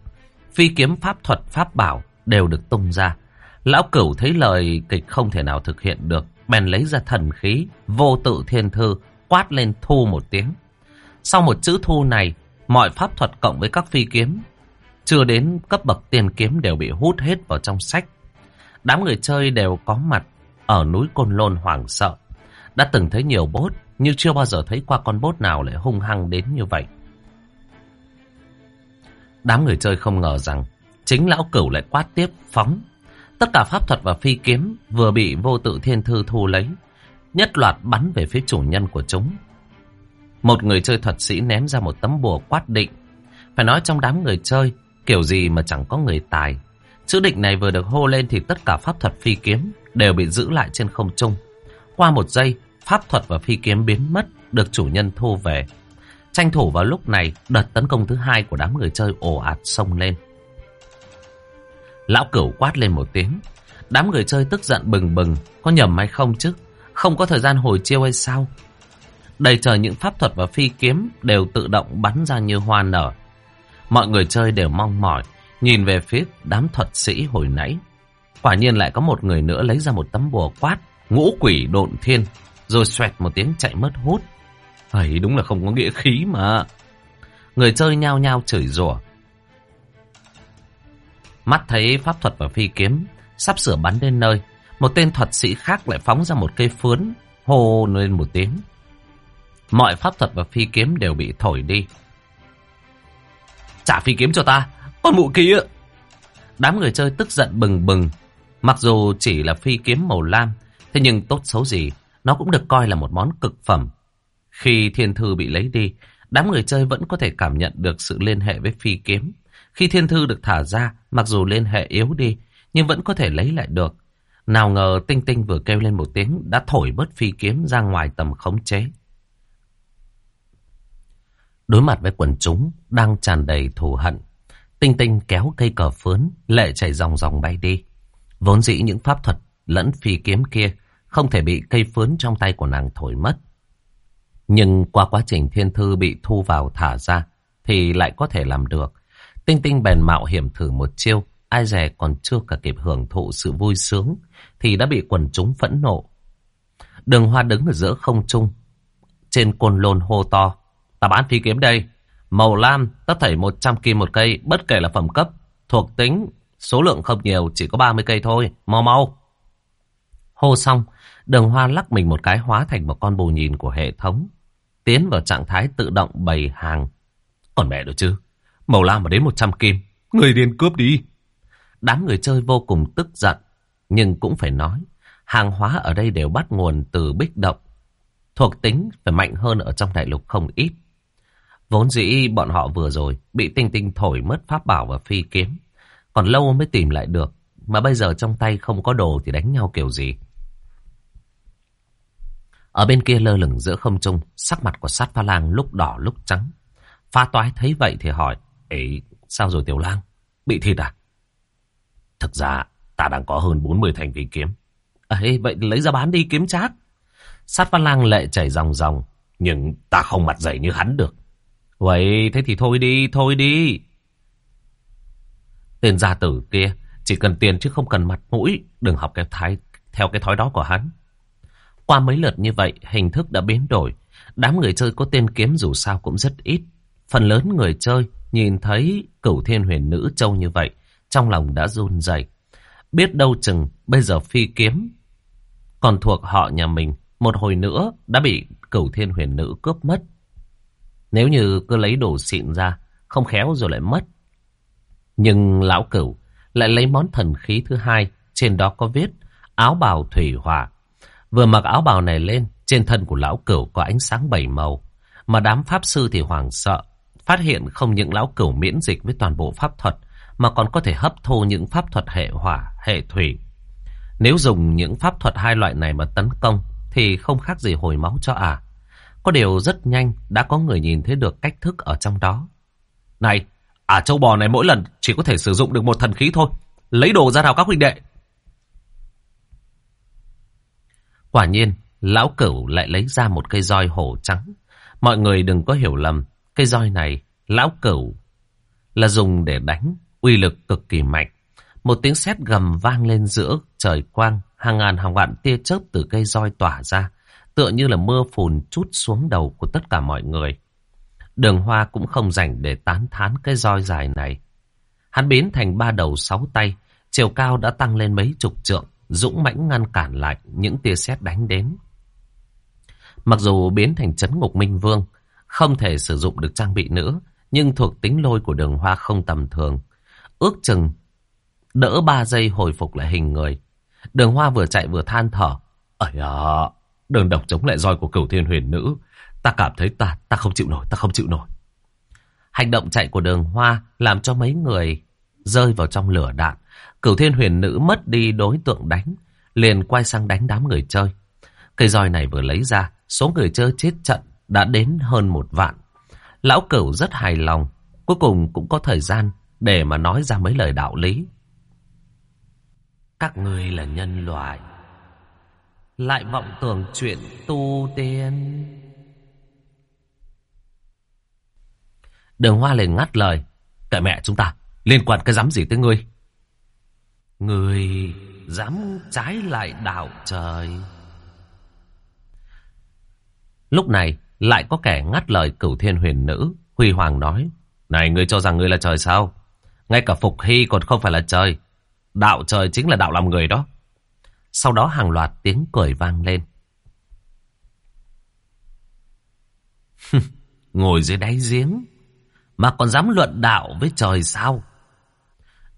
Phi kiếm pháp thuật pháp bảo đều được tung ra. Lão cửu thấy lời kịch không thể nào thực hiện được, bèn lấy ra thần khí, vô tự thiên thư, quát lên thu một tiếng. Sau một chữ thu này, mọi pháp thuật cộng với các phi kiếm, chưa đến cấp bậc tiền kiếm đều bị hút hết vào trong sách. Đám người chơi đều có mặt ở núi Côn Lôn hoảng sợ. Đã từng thấy nhiều bốt, nhưng chưa bao giờ thấy qua con bốt nào lại hung hăng đến như vậy. Đám người chơi không ngờ rằng chính lão cửu lại quát tiếp phóng. Tất cả pháp thuật và phi kiếm vừa bị vô tự thiên thư thu lấy, nhất loạt bắn về phía chủ nhân của chúng. Một người chơi thuật sĩ ném ra một tấm bùa quát định. Phải nói trong đám người chơi, kiểu gì mà chẳng có người tài. Chữ định này vừa được hô lên thì tất cả pháp thuật phi kiếm đều bị giữ lại trên không trung. Qua một giây, pháp thuật và phi kiếm biến mất, được chủ nhân thu về. Tranh thủ vào lúc này, đợt tấn công thứ hai của đám người chơi ồ ạt xông lên. Lão cửu quát lên một tiếng. Đám người chơi tức giận bừng bừng, có nhầm hay không chứ? Không có thời gian hồi chiêu hay sao? Đầy trời những pháp thuật và phi kiếm đều tự động bắn ra như hoa nở. Mọi người chơi đều mong mỏi, nhìn về phía đám thuật sĩ hồi nãy. Quả nhiên lại có một người nữa lấy ra một tấm bùa quát, ngũ quỷ độn thiên, rồi xoẹt một tiếng chạy mất hút. Ấy đúng là không có nghĩa khí mà. Người chơi nhao nhao chửi rủa. Mắt thấy pháp thuật và phi kiếm sắp sửa bắn đến nơi, một tên thuật sĩ khác lại phóng ra một cây phướn, hô lên một tiếng. Mọi pháp thuật và phi kiếm đều bị thổi đi. Trả phi kiếm cho ta, con mụ kia. Đám người chơi tức giận bừng bừng. Mặc dù chỉ là phi kiếm màu lam, thế nhưng tốt xấu gì, nó cũng được coi là một món cực phẩm. Khi thiên thư bị lấy đi, đám người chơi vẫn có thể cảm nhận được sự liên hệ với phi kiếm. Khi thiên thư được thả ra, mặc dù liên hệ yếu đi, nhưng vẫn có thể lấy lại được. Nào ngờ Tinh Tinh vừa kêu lên một tiếng đã thổi bớt phi kiếm ra ngoài tầm khống chế. Đối mặt với quần chúng đang tràn đầy thù hận, Tinh Tinh kéo cây cờ phướn, lệ chảy dòng dòng bay đi. Vốn dĩ những pháp thuật lẫn phi kiếm kia không thể bị cây phướn trong tay của nàng thổi mất. Nhưng qua quá trình thiên thư bị thu vào thả ra thì lại có thể làm được. Tinh Tinh bèn mạo hiểm thử một chiêu, ai dè còn chưa cả kịp hưởng thụ sự vui sướng thì đã bị quần chúng phẫn nộ. Đường Hoa đứng ở giữa không trung, trên côn lôn hô to. Ta bán phi kiếm đây. Màu lam, tất thảy 100 kim một cây, bất kể là phẩm cấp, thuộc tính, số lượng không nhiều, chỉ có 30 cây thôi. Mau mau. Hô xong, đường hoa lắc mình một cái hóa thành một con bù nhìn của hệ thống. Tiến vào trạng thái tự động bày hàng. Còn mẹ được chứ? Màu lam mà đến 100 kim. Người điên cướp đi. Đám người chơi vô cùng tức giận. Nhưng cũng phải nói, hàng hóa ở đây đều bắt nguồn từ bích động. Thuộc tính phải mạnh hơn ở trong đại lục không ít. Vốn dĩ bọn họ vừa rồi bị tinh tinh thổi mất pháp bảo và phi kiếm. Còn lâu mới tìm lại được. Mà bây giờ trong tay không có đồ thì đánh nhau kiểu gì. Ở bên kia lơ lửng giữa không trung, sắc mặt của sát pha lang lúc đỏ lúc trắng. Pha toái thấy vậy thì hỏi, Ấy, sao rồi tiểu lang? Bị thịt à? Thực ra, ta đang có hơn 40 thành phi kiếm. Ấy, vậy lấy ra bán đi kiếm chát. Sát pha lang lệ chảy ròng ròng, nhưng ta không mặt dày như hắn được. Vậy thế thì thôi đi, thôi đi. Tên gia tử kia chỉ cần tiền chứ không cần mặt mũi, đừng học cái thái theo cái thói đó của hắn. Qua mấy lượt như vậy, hình thức đã biến đổi. Đám người chơi có tên kiếm dù sao cũng rất ít. Phần lớn người chơi nhìn thấy cửu thiên huyền nữ châu như vậy, trong lòng đã run rẩy. Biết đâu chừng bây giờ phi kiếm còn thuộc họ nhà mình, một hồi nữa đã bị cửu thiên huyền nữ cướp mất. Nếu như cứ lấy đồ xịn ra, không khéo rồi lại mất. Nhưng lão cửu lại lấy món thần khí thứ hai, trên đó có viết áo bào thủy hỏa. Vừa mặc áo bào này lên, trên thân của lão cửu có ánh sáng bảy màu. Mà đám pháp sư thì hoảng sợ, phát hiện không những lão cửu miễn dịch với toàn bộ pháp thuật, mà còn có thể hấp thu những pháp thuật hệ hỏa, hệ thủy. Nếu dùng những pháp thuật hai loại này mà tấn công, thì không khác gì hồi máu cho à. Có điều rất nhanh đã có người nhìn thấy được cách thức ở trong đó. Này, à châu bò này mỗi lần chỉ có thể sử dụng được một thần khí thôi. lấy đồ ra nào các huynh đệ. Quả nhiên, lão cửu lại lấy ra một cây roi hổ trắng. Mọi người đừng có hiểu lầm, cây roi này, lão cửu là dùng để đánh, uy lực cực kỳ mạnh. Một tiếng sét gầm vang lên giữa trời quang, hàng ngàn hàng vạn tia chớp từ cây roi tỏa ra, tựa như là mưa phùn chút xuống đầu của tất cả mọi người. Đường hoa cũng không dành để tán thán cái roi dài này. Hắn biến thành ba đầu sáu tay, chiều cao đã tăng lên mấy chục trượng, dũng mãnh ngăn cản lại những tia sét đánh đến. Mặc dù biến thành chấn ngục minh vương, không thể sử dụng được trang bị nữa, nhưng thuộc tính lôi của đường hoa không tầm thường. Ước chừng đỡ ba giây hồi phục lại hình người. Đường hoa vừa chạy vừa than thở. Ây à, đơn độc chống lại roi của cửu thiên huyền nữ. Ta cảm thấy ta, ta không chịu nổi, ta không chịu nổi. Hành động chạy của đường hoa làm cho mấy người rơi vào trong lửa đạn. Cửu thiên huyền nữ mất đi đối tượng đánh, liền quay sang đánh đám người chơi. Cây roi này vừa lấy ra, số người chơi chết trận đã đến hơn một vạn. Lão cửu rất hài lòng, cuối cùng cũng có thời gian để mà nói ra mấy lời đạo lý. Các người là nhân loại, lại vọng tưởng chuyện tu tiên. Đường Hoa liền ngắt lời, kệ mẹ chúng ta, liên quan cái dám gì tới ngươi? Người dám trái lại đạo trời. Lúc này, lại có kẻ ngắt lời cửu thiên huyền nữ. Huy Hoàng nói, này ngươi cho rằng ngươi là trời sao? Ngay cả Phục Hy còn không phải là trời. Đạo trời chính là đạo làm người đó. Sau đó hàng loạt tiếng cười vang lên. (laughs) Ngồi dưới đáy giếng mà còn dám luận đạo với trời sao?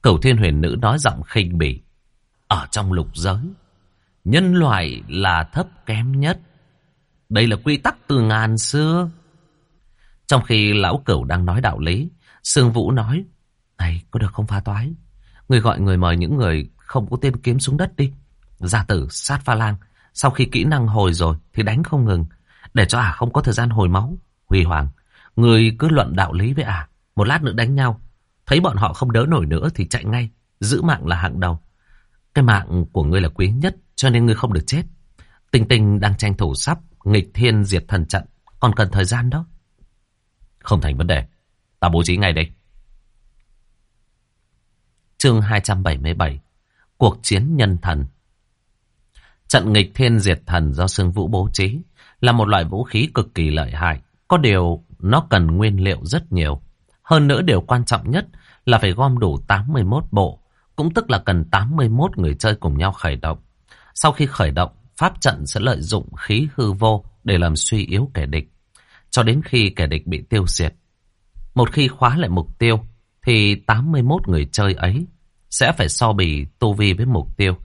Cửu thiên huyền nữ nói giọng khinh bỉ. Ở trong lục giới, nhân loại là thấp kém nhất. Đây là quy tắc từ ngàn xưa. Trong khi lão cửu đang nói đạo lý, Sương Vũ nói, Này, có được không pha toái? Người gọi người mời những người không có tên kiếm xuống đất đi. Gia tử, sát pha lang. Sau khi kỹ năng hồi rồi thì đánh không ngừng. Để cho ả à không có thời gian hồi máu. Huy Hoàng, người cứ luận đạo lý với ả. À. Một lát nữa đánh nhau. Thấy bọn họ không đỡ nổi nữa thì chạy ngay. Giữ mạng là hạng đầu. Cái mạng của ngươi là quý nhất cho nên ngươi không được chết. tinh tinh đang tranh thủ sắp nghịch thiên diệt thần trận. Còn cần thời gian đó. Không thành vấn đề. Ta bố trí ngay đây. Chương 277 Cuộc chiến nhân thần Trận nghịch thiên diệt thần do Sương Vũ bố trí là một loại vũ khí cực kỳ lợi hại. Có điều nó cần nguyên liệu rất nhiều. Hơn nữa điều quan trọng nhất là phải gom đủ 81 bộ, cũng tức là cần 81 người chơi cùng nhau khởi động. Sau khi khởi động, pháp trận sẽ lợi dụng khí hư vô để làm suy yếu kẻ địch, cho đến khi kẻ địch bị tiêu diệt. Một khi khóa lại mục tiêu, thì 81 người chơi ấy sẽ phải so bì tu vi với mục tiêu.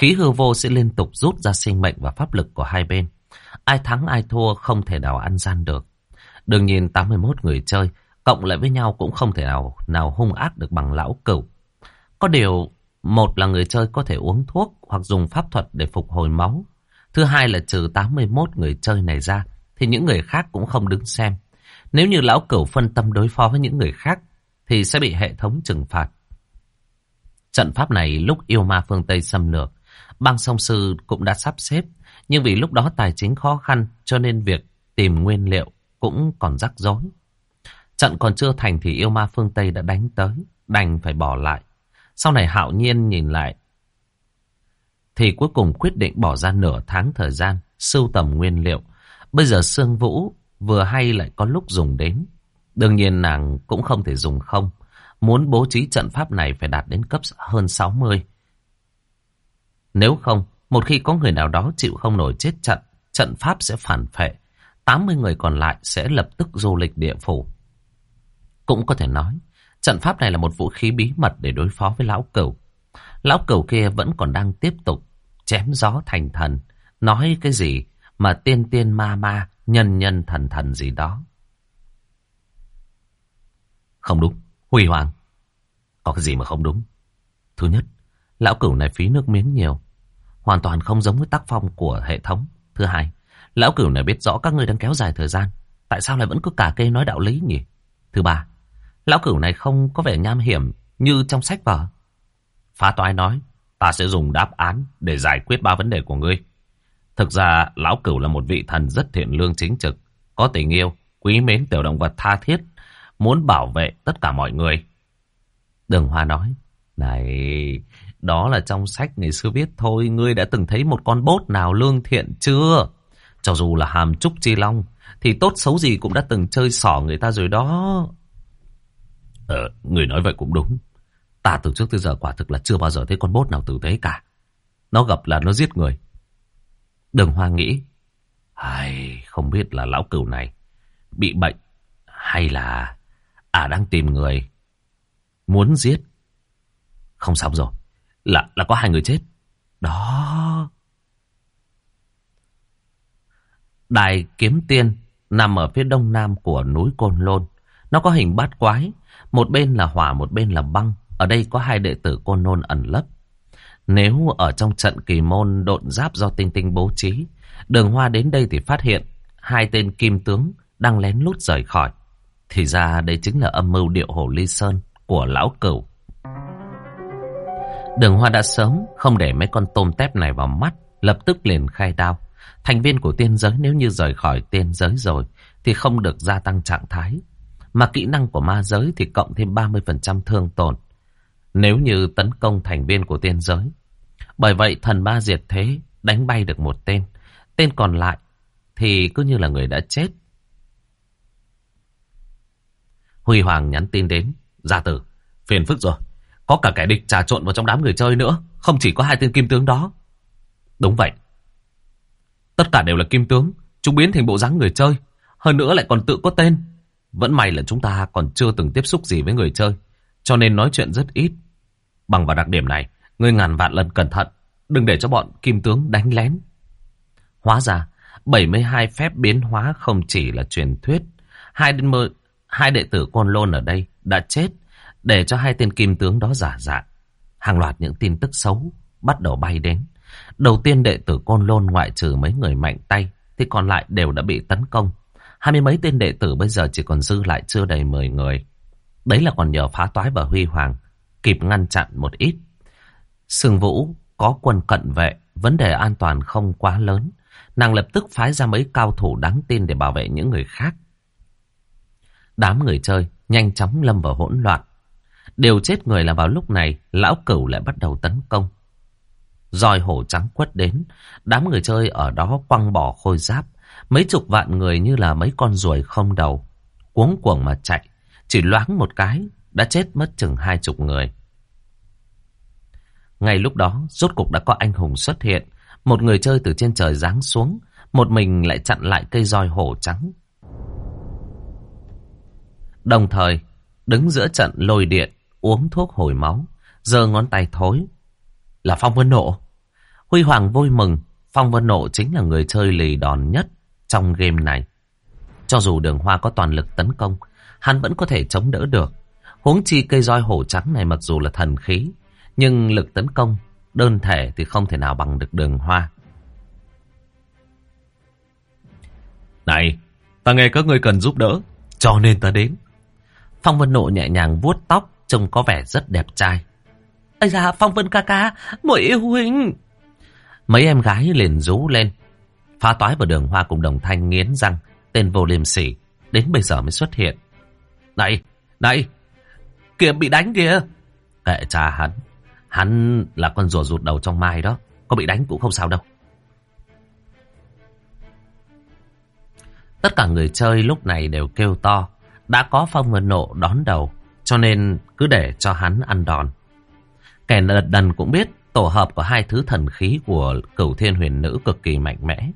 Khí hư vô sẽ liên tục rút ra sinh mệnh và pháp lực của hai bên. Ai thắng ai thua không thể nào ăn gian được. Đương nhiên 81 người chơi cộng lại với nhau cũng không thể nào nào hung ác được bằng lão cửu. Có điều, một là người chơi có thể uống thuốc hoặc dùng pháp thuật để phục hồi máu. Thứ hai là trừ 81 người chơi này ra, thì những người khác cũng không đứng xem. Nếu như lão cửu phân tâm đối phó với những người khác, thì sẽ bị hệ thống trừng phạt. Trận pháp này lúc yêu ma phương Tây xâm lược, băng song sư cũng đã sắp xếp, nhưng vì lúc đó tài chính khó khăn cho nên việc tìm nguyên liệu cũng còn rắc rối. Trận còn chưa thành thì yêu ma phương Tây đã đánh tới, đành phải bỏ lại. Sau này hạo nhiên nhìn lại, thì cuối cùng quyết định bỏ ra nửa tháng thời gian sưu tầm nguyên liệu. Bây giờ Sương Vũ vừa hay lại có lúc dùng đến. Đương nhiên nàng cũng không thể dùng không. Muốn bố trí trận pháp này phải đạt đến cấp hơn 60. Nếu không, một khi có người nào đó chịu không nổi chết trận, trận pháp sẽ phản phệ. 80 người còn lại sẽ lập tức du lịch địa phủ. Cũng có thể nói, trận pháp này là một vũ khí bí mật để đối phó với lão cửu. Lão cửu kia vẫn còn đang tiếp tục chém gió thành thần, nói cái gì mà tiên tiên ma ma, nhân nhân thần thần gì đó. Không đúng, Huy Hoàng. Có cái gì mà không đúng? Thứ nhất, lão cửu này phí nước miếng nhiều. Hoàn toàn không giống với tác phong của hệ thống. Thứ hai, lão cửu này biết rõ các ngươi đang kéo dài thời gian. Tại sao lại vẫn cứ cả kê nói đạo lý nhỉ? Thứ ba, lão cửu này không có vẻ nham hiểm như trong sách vở. Phá toái nói, ta sẽ dùng đáp án để giải quyết ba vấn đề của ngươi. Thực ra, Lão Cửu là một vị thần rất thiện lương chính trực, có tình yêu, quý mến tiểu động vật tha thiết, muốn bảo vệ tất cả mọi người. Đường Hoa nói, này, đó là trong sách ngày xưa viết thôi, ngươi đã từng thấy một con bốt nào lương thiện chưa? Cho dù là hàm trúc chi long, thì tốt xấu gì cũng đã từng chơi xỏ người ta rồi đó. Ờ, người nói vậy cũng đúng. Ta từ trước tới giờ quả thực là chưa bao giờ thấy con bốt nào tử tế cả. Nó gặp là nó giết người. Đường Hoa nghĩ, ai không biết là lão cửu này bị bệnh hay là à đang tìm người muốn giết. Không xong rồi, là là có hai người chết. Đó. Đài Kiếm Tiên nằm ở phía đông nam của núi Côn Lôn. Nó có hình bát quái, một bên là hỏa, một bên là băng. Ở đây có hai đệ tử Côn Lôn ẩn lấp. Nếu ở trong trận kỳ môn độn giáp do tinh tinh bố trí, đường hoa đến đây thì phát hiện hai tên kim tướng đang lén lút rời khỏi. Thì ra đây chính là âm mưu điệu hồ ly sơn của lão cửu. Đường hoa đã sớm không để mấy con tôm tép này vào mắt, lập tức liền khai đao. Thành viên của tiên giới nếu như rời khỏi tiên giới rồi thì không được gia tăng trạng thái. Mà kỹ năng của ma giới thì cộng thêm 30% thương tổn. Nếu như tấn công thành viên của tiên giới. Bởi vậy thần ma diệt thế đánh bay được một tên. Tên còn lại thì cứ như là người đã chết. Huy Hoàng nhắn tin đến. Gia tử, phiền phức rồi. Có cả kẻ địch trà trộn vào trong đám người chơi nữa. Không chỉ có hai tên kim tướng đó. Đúng vậy. Tất cả đều là kim tướng. Chúng biến thành bộ dáng người chơi. Hơn nữa lại còn tự có tên. Vẫn may là chúng ta còn chưa từng tiếp xúc gì với người chơi. Cho nên nói chuyện rất ít. Bằng vào đặc điểm này, ngươi ngàn vạn lần cẩn thận. Đừng để cho bọn kim tướng đánh lén. Hóa ra, 72 phép biến hóa không chỉ là truyền thuyết. Hai, mơ, hai đệ tử Côn Lôn ở đây đã chết để cho hai tên kim tướng đó giả dạng. Hàng loạt những tin tức xấu bắt đầu bay đến. Đầu tiên đệ tử Côn Lôn ngoại trừ mấy người mạnh tay thì còn lại đều đã bị tấn công. Hai mươi mấy tên đệ tử bây giờ chỉ còn dư lại chưa đầy 10 người. Đấy là còn nhờ phá toái và huy hoàng kịp ngăn chặn một ít. Sương Vũ có quân cận vệ, vấn đề an toàn không quá lớn. Nàng lập tức phái ra mấy cao thủ đáng tin để bảo vệ những người khác. Đám người chơi nhanh chóng lâm vào hỗn loạn. Điều chết người là vào lúc này, lão cửu lại bắt đầu tấn công. roi hổ trắng quất đến, đám người chơi ở đó quăng bỏ khôi giáp. Mấy chục vạn người như là mấy con ruồi không đầu, cuống cuồng mà chạy. Chỉ loáng một cái, đã chết mất chừng hai chục người. Ngay lúc đó, rốt cục đã có anh hùng xuất hiện. Một người chơi từ trên trời giáng xuống, một mình lại chặn lại cây roi hổ trắng. Đồng thời, đứng giữa trận lôi điện, uống thuốc hồi máu, giơ ngón tay thối. Là Phong Vân Nộ. Huy Hoàng vui mừng, Phong Vân Nộ chính là người chơi lì đòn nhất trong game này. Cho dù đường hoa có toàn lực tấn công, hắn vẫn có thể chống đỡ được. Huống chi cây roi hổ trắng này mặc dù là thần khí, nhưng lực tấn công, đơn thể thì không thể nào bằng được đường hoa. Này, ta nghe các ngươi cần giúp đỡ, cho nên ta đến. Phong Vân Nộ nhẹ nhàng vuốt tóc, trông có vẻ rất đẹp trai. Ây da, Phong Vân ca ca, muội yêu huynh. Mấy em gái liền rú lên. Phá toái vào đường hoa cùng đồng thanh nghiến răng, tên vô liêm sỉ, đến bây giờ mới xuất hiện. Này, này, kìa bị đánh kìa. Kệ cha hắn, hắn là con rùa rụt đầu trong mai đó, có bị đánh cũng không sao đâu. Tất cả người chơi lúc này đều kêu to, đã có phong vân nộ đón đầu, cho nên cứ để cho hắn ăn đòn. Kẻ đần đần cũng biết tổ hợp của hai thứ thần khí của cửu thiên huyền nữ cực kỳ mạnh mẽ.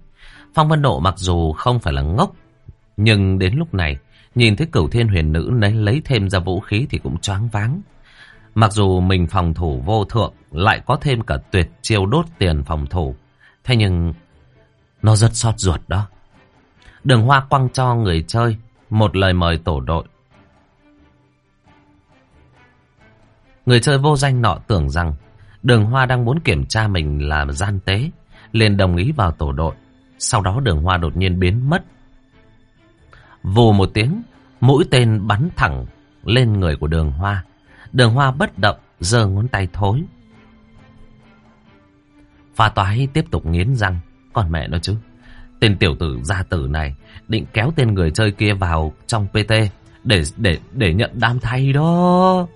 Phong vân Độ mặc dù không phải là ngốc, nhưng đến lúc này, nhìn thấy cửu thiên huyền nữ lấy, lấy thêm ra vũ khí thì cũng choáng váng. Mặc dù mình phòng thủ vô thượng, lại có thêm cả tuyệt chiêu đốt tiền phòng thủ. Thế nhưng, nó rất xót ruột đó. Đường hoa quăng cho người chơi một lời mời tổ đội. Người chơi vô danh nọ tưởng rằng đường hoa đang muốn kiểm tra mình là gian tế, liền đồng ý vào tổ đội. Sau đó đường hoa đột nhiên biến mất. Vù một tiếng, mũi tên bắn thẳng lên người của đường hoa. Đường hoa bất động, giơ ngón tay thối. Pha toái tiếp tục nghiến răng. Còn mẹ nó chứ. Tên tiểu tử gia tử này định kéo tên người chơi kia vào trong PT để để để nhận đam thay đó.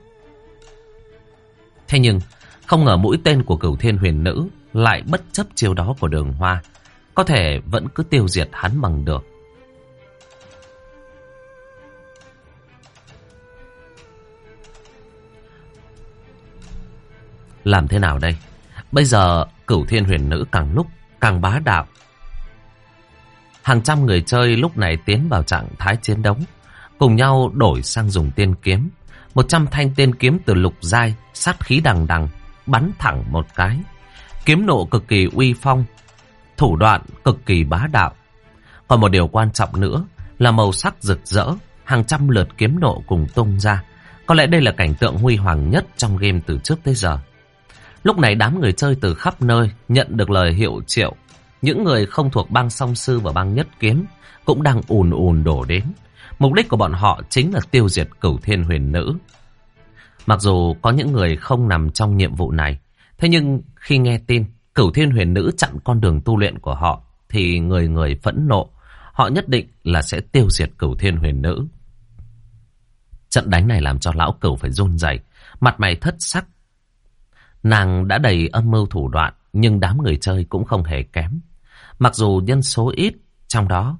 Thế nhưng không ngờ mũi tên của cửu thiên huyền nữ lại bất chấp chiêu đó của đường hoa. Có thể vẫn cứ tiêu diệt hắn bằng được. Làm thế nào đây? Bây giờ cửu thiên huyền nữ càng lúc càng bá đạo. Hàng trăm người chơi lúc này tiến vào trạng thái chiến đấu, cùng nhau đổi sang dùng tiên kiếm. Một trăm thanh tên kiếm từ lục giai, sát khí đằng đằng, bắn thẳng một cái. Kiếm nộ cực kỳ uy phong, thủ đoạn cực kỳ bá đạo. Còn một điều quan trọng nữa là màu sắc rực rỡ, hàng trăm lượt kiếm nộ cùng tung ra. Có lẽ đây là cảnh tượng huy hoàng nhất trong game từ trước tới giờ. Lúc này đám người chơi từ khắp nơi nhận được lời hiệu triệu. Những người không thuộc bang song sư và bang nhất kiếm cũng đang ùn ùn đổ đến. Mục đích của bọn họ chính là tiêu diệt cửu thiên huyền nữ. Mặc dù có những người không nằm trong nhiệm vụ này, thế nhưng khi nghe tin cửu thiên huyền nữ chặn con đường tu luyện của họ, thì người người phẫn nộ. Họ nhất định là sẽ tiêu diệt cửu thiên huyền nữ. Trận đánh này làm cho lão cửu phải run rẩy, mặt mày thất sắc, Nàng đã đầy âm mưu thủ đoạn, nhưng đám người chơi cũng không hề kém. Mặc dù nhân số ít, trong đó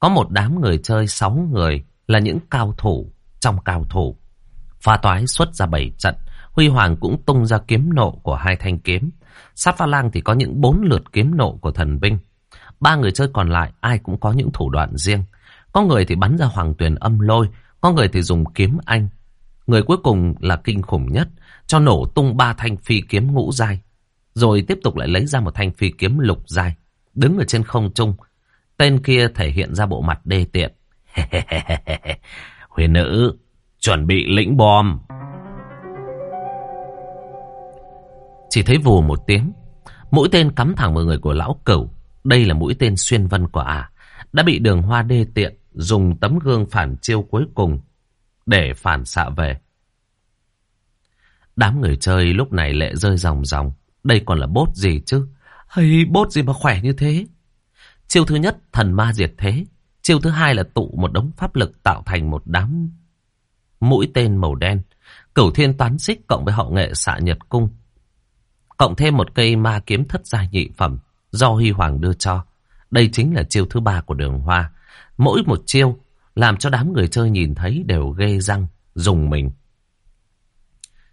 có một đám người chơi sáu người là những cao thủ trong cao thủ. Pha toái xuất ra bảy trận, Huy Hoàng cũng tung ra kiếm nộ của hai thanh kiếm. Sát pha lang thì có những bốn lượt kiếm nộ của thần binh. Ba người chơi còn lại ai cũng có những thủ đoạn riêng. Có người thì bắn ra hoàng tuyền âm lôi, có người thì dùng kiếm anh. Người cuối cùng là kinh khủng nhất, cho nổ tung ba thanh phi kiếm ngũ giai, rồi tiếp tục lại lấy ra một thanh phi kiếm lục giai, đứng ở trên không trung. Tên kia thể hiện ra bộ mặt đê tiện. (laughs) Huyền nữ, chuẩn bị lĩnh bom. Chỉ thấy vù một tiếng, mũi tên cắm thẳng vào người của lão cửu. Đây là mũi tên xuyên vân của à. Đã bị đường hoa đê tiện dùng tấm gương phản chiêu cuối cùng để phản xạ về. Đám người chơi lúc này lệ rơi ròng ròng. Đây còn là bốt gì chứ? Hay bốt gì mà khỏe như thế? Chiêu thứ nhất, thần ma diệt thế. Chiêu thứ hai là tụ một đống pháp lực tạo thành một đám mũi tên màu đen. Cửu thiên toán xích cộng với họ nghệ xạ nhật cung. Cộng thêm một cây ma kiếm thất gia nhị phẩm do Huy Hoàng đưa cho. Đây chính là chiêu thứ ba của đường hoa. Mỗi một chiêu làm cho đám người chơi nhìn thấy đều ghê răng, dùng mình.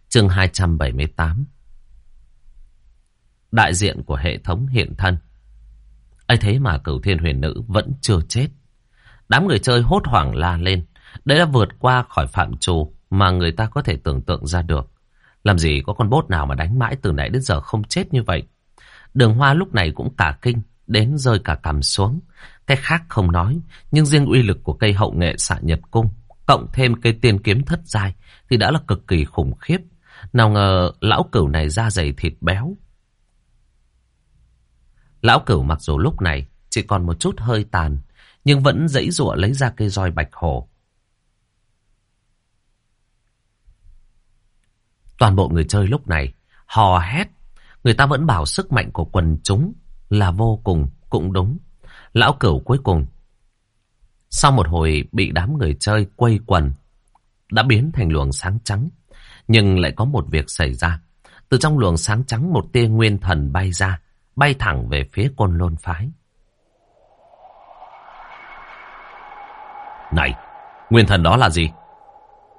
Chương 278 Đại diện của hệ thống hiện thân ấy thế mà cửu thiên huyền nữ vẫn chưa chết. Đám người chơi hốt hoảng la lên. Đấy đã vượt qua khỏi phạm trù mà người ta có thể tưởng tượng ra được. Làm gì có con bốt nào mà đánh mãi từ nãy đến giờ không chết như vậy. Đường hoa lúc này cũng cả kinh, đến rơi cả cằm xuống. Cái khác không nói, nhưng riêng uy lực của cây hậu nghệ xạ nhật cung, cộng thêm cây tiên kiếm thất giai thì đã là cực kỳ khủng khiếp. Nào ngờ lão cửu này da dày thịt béo. Lão cửu mặc dù lúc này chỉ còn một chút hơi tàn, nhưng vẫn dãy dụa lấy ra cây roi bạch hổ. Toàn bộ người chơi lúc này hò hét. Người ta vẫn bảo sức mạnh của quần chúng là vô cùng, cũng đúng. Lão cửu cuối cùng, sau một hồi bị đám người chơi quây quần, đã biến thành luồng sáng trắng. Nhưng lại có một việc xảy ra. Từ trong luồng sáng trắng một tia nguyên thần bay ra, bay thẳng về phía côn lôn phái. Này, nguyên thần đó là gì?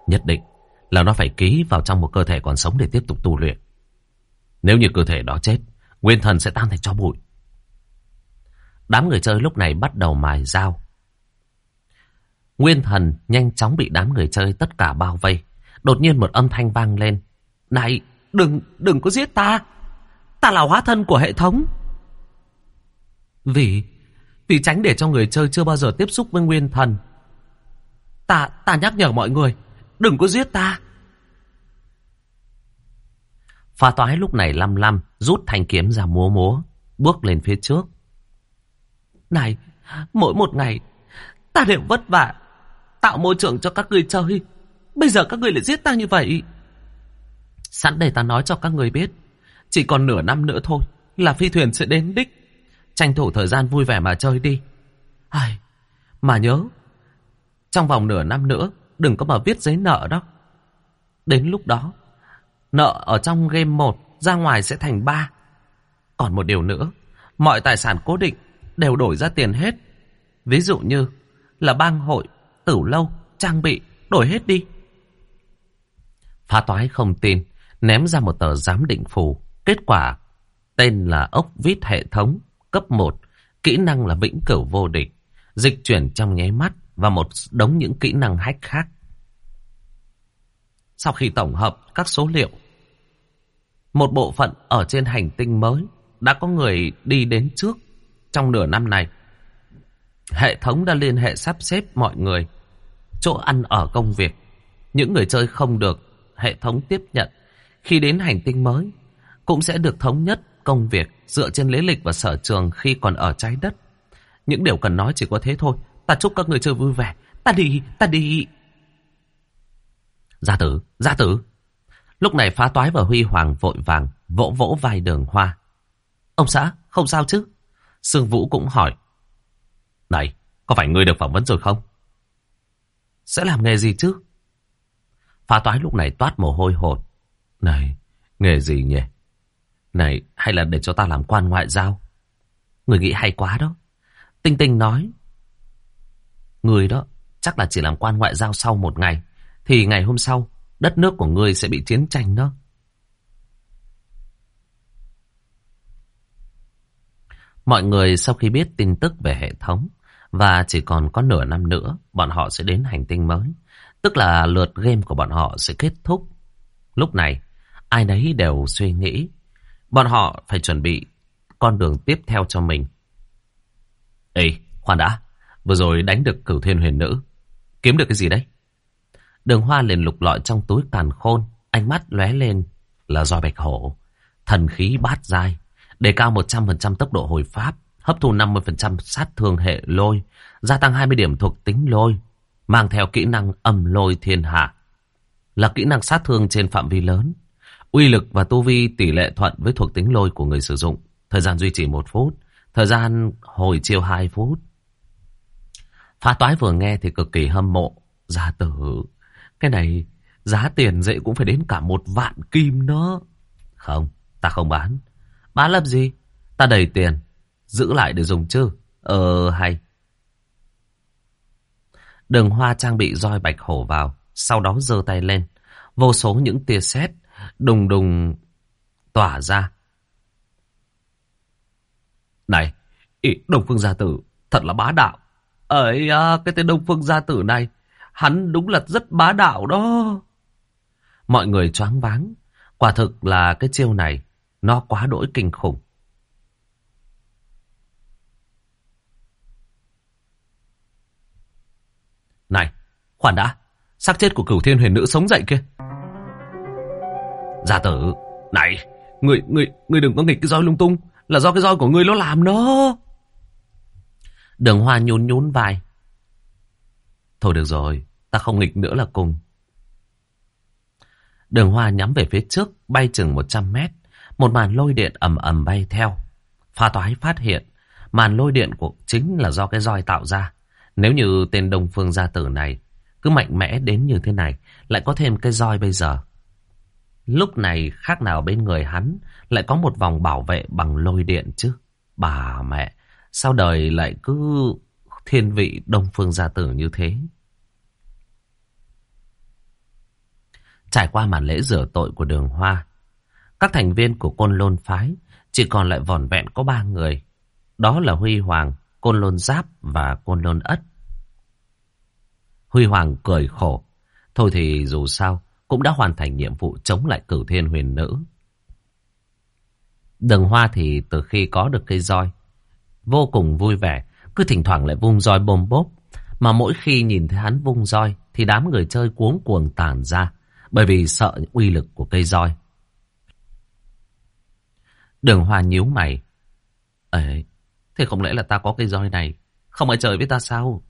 Nhất định là nó phải ký vào trong một cơ thể còn sống để tiếp tục tu luyện. Nếu như cơ thể đó chết, nguyên thần sẽ tan thành cho bụi. Đám người chơi lúc này bắt đầu mài dao. Nguyên thần nhanh chóng bị đám người chơi tất cả bao vây. Đột nhiên một âm thanh vang lên. Này, đừng, đừng có giết ta. Ta là hóa thân của hệ thống. Vì, vì tránh để cho người chơi chưa bao giờ tiếp xúc với nguyên thần. Ta, ta nhắc nhở mọi người, đừng có giết ta. Pha toái lúc này lăm lăm, rút thanh kiếm ra múa múa, bước lên phía trước. Này, mỗi một ngày, ta đều vất vả, tạo môi trường cho các người chơi. Bây giờ các người lại giết ta như vậy. Sẵn để ta nói cho các người biết. Chỉ còn nửa năm nữa thôi. là phi thuyền sẽ đến đích. Tranh thủ thời gian vui vẻ mà chơi đi. Ai, mà nhớ, trong vòng nửa năm nữa, đừng có mà viết giấy nợ đó. Đến lúc đó, nợ ở trong game 1 ra ngoài sẽ thành 3. Còn một điều nữa, mọi tài sản cố định đều đổi ra tiền hết. Ví dụ như là bang hội, tử lâu, trang bị, đổi hết đi. Phá toái không tin, ném ra một tờ giám định phù. Kết quả tên là ốc vít hệ thống, cấp 1, kỹ năng là vĩnh cửu vô địch, dịch chuyển trong nháy mắt và một đống những kỹ năng hack khác. Sau khi tổng hợp các số liệu, một bộ phận ở trên hành tinh mới đã có người đi đến trước trong nửa năm này. Hệ thống đã liên hệ sắp xếp mọi người chỗ ăn ở công việc. Những người chơi không được hệ thống tiếp nhận khi đến hành tinh mới cũng sẽ được thống nhất công việc dựa trên lý lịch và sở trường khi còn ở trái đất. Những điều cần nói chỉ có thế thôi. Ta chúc các người chơi vui vẻ. Ta đi, ta đi. Gia tử, gia tử. Lúc này phá toái và Huy Hoàng vội vàng vỗ vỗ vai đường hoa. Ông xã, không sao chứ? Sương Vũ cũng hỏi. Này, có phải ngươi được phỏng vấn rồi không? Sẽ làm nghề gì chứ? Phá toái lúc này toát mồ hôi hột. Này, nghề gì nhỉ? Này, hay là để cho ta làm quan ngoại giao? Người nghĩ hay quá đó. Tinh Tinh nói. Người đó chắc là chỉ làm quan ngoại giao sau một ngày. Thì ngày hôm sau, đất nước của ngươi sẽ bị chiến tranh đó. Mọi người sau khi biết tin tức về hệ thống và chỉ còn có nửa năm nữa, bọn họ sẽ đến hành tinh mới. Tức là lượt game của bọn họ sẽ kết thúc. Lúc này, ai nấy đều suy nghĩ. Bọn họ phải chuẩn bị con đường tiếp theo cho mình. Ê, khoan đã. Vừa rồi đánh được cửu thiên huyền nữ. Kiếm được cái gì đấy? Đường hoa liền lục lọi trong túi càn khôn. Ánh mắt lóe lên là roi bạch hổ. Thần khí bát dai. Đề cao 100% tốc độ hồi pháp. Hấp thu 50% sát thương hệ lôi. Gia tăng 20 điểm thuộc tính lôi. Mang theo kỹ năng âm lôi thiên hạ. Là kỹ năng sát thương trên phạm vi lớn. Uy lực và tu vi tỷ lệ thuận với thuộc tính lôi của người sử dụng. Thời gian duy trì 1 phút. Thời gian hồi chiều 2 phút. Phá toái vừa nghe thì cực kỳ hâm mộ. Gia tử. Cái này giá tiền dễ cũng phải đến cả một vạn kim đó. Không, ta không bán. Bán làm gì? Ta đầy tiền. Giữ lại để dùng chứ. Ờ hay. Đường hoa trang bị roi bạch hổ vào. Sau đó giơ tay lên. Vô số những tia sét đùng đùng tỏa ra. Này, ý, Đông Phương Gia Tử thật là bá đạo. Ấy à, cái tên Đông Phương Gia Tử này, hắn đúng là rất bá đạo đó. Mọi người choáng váng. Quả thực là cái chiêu này, nó quá đỗi kinh khủng. Này, khoản đã, xác chết của cửu thiên huyền nữ sống dậy kia. Gia tử, này, người, người, người đừng có nghịch cái roi lung tung, là do cái roi của người nó làm đó. Đường hoa nhún nhún vai. Thôi được rồi, ta không nghịch nữa là cùng. Đường hoa nhắm về phía trước, bay chừng 100 mét. Một màn lôi điện ầm ầm bay theo. Pha toái phát hiện, màn lôi điện của chính là do cái roi tạo ra. Nếu như tên Đông Phương gia tử này cứ mạnh mẽ đến như thế này, lại có thêm cái roi bây giờ. Lúc này khác nào bên người hắn lại có một vòng bảo vệ bằng lôi điện chứ. Bà mẹ, sao đời lại cứ thiên vị Đông Phương gia tử như thế? Trải qua màn lễ rửa tội của đường hoa, các thành viên của Côn Lôn Phái chỉ còn lại vòn vẹn có ba người. Đó là Huy Hoàng, Côn Lôn Giáp và Côn Lôn Ất. Huy Hoàng cười khổ. Thôi thì dù sao, cũng đã hoàn thành nhiệm vụ chống lại cửu thiên huyền nữ. Đường Hoa thì từ khi có được cây roi, vô cùng vui vẻ, cứ thỉnh thoảng lại vung roi bôm bốp. Mà mỗi khi nhìn thấy hắn vung roi, thì đám người chơi cuống cuồng tản ra, bởi vì sợ uy lực của cây roi. Đường Hoa nhíu mày. Ấy, thế không lẽ là ta có cây roi này, không ai chơi với ta sao?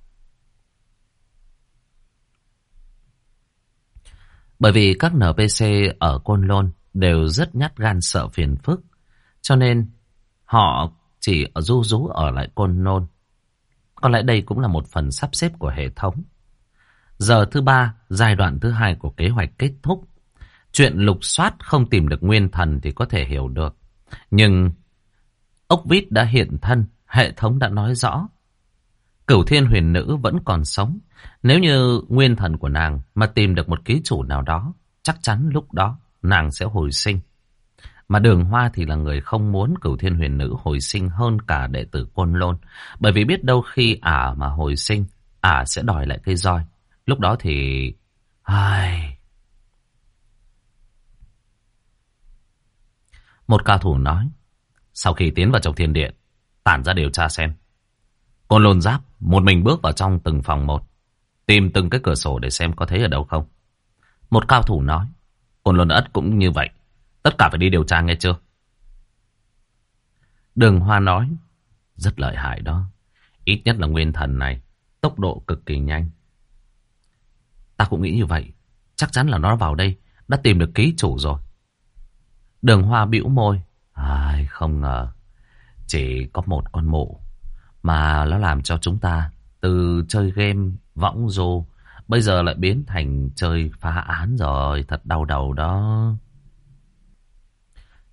Bởi vì các NPC ở Côn Lôn đều rất nhát gan sợ phiền phức. Cho nên Họ chỉ ở du rú ở lại côn Lôn. Có lẽ đây cũng là một phần sắp xếp của hệ thống. Giờ thứ ba, giai đoạn thứ hai của kế hoạch kết thúc. Chuyện lục soát không tìm được nguyên thần thì có thể hiểu được. Nhưng ốc vít đã hiện thân, hệ thống đã nói rõ. Cửu thiên huyền nữ vẫn còn sống. Nếu như nguyên thần của nàng mà tìm được một ký chủ nào đó, chắc chắn lúc đó nàng sẽ hồi sinh. Mà đường hoa thì là người không muốn cửu thiên huyền nữ hồi sinh hơn cả đệ tử côn lôn. Bởi vì biết đâu khi ả mà hồi sinh, ả sẽ đòi lại cây roi. Lúc đó thì... Ai... Một cao thủ nói, sau khi tiến vào trong thiên điện, tản ra điều tra xem. Côn lôn giáp, một mình bước vào trong từng phòng một, tìm từng cái cửa sổ để xem có thấy ở đâu không. Một cao thủ nói, côn lôn ất cũng như vậy, tất cả phải đi điều tra nghe chưa? Đường Hoa nói, rất lợi hại đó, ít nhất là nguyên thần này, tốc độ cực kỳ nhanh. Ta cũng nghĩ như vậy, chắc chắn là nó vào đây, đã tìm được ký chủ rồi. Đường Hoa bĩu môi. Ai, không ngờ. Chỉ có một con mụ. Mà nó làm cho chúng ta từ chơi game võng rô. Bây giờ lại biến thành chơi phá án rồi. Thật đau đầu đó.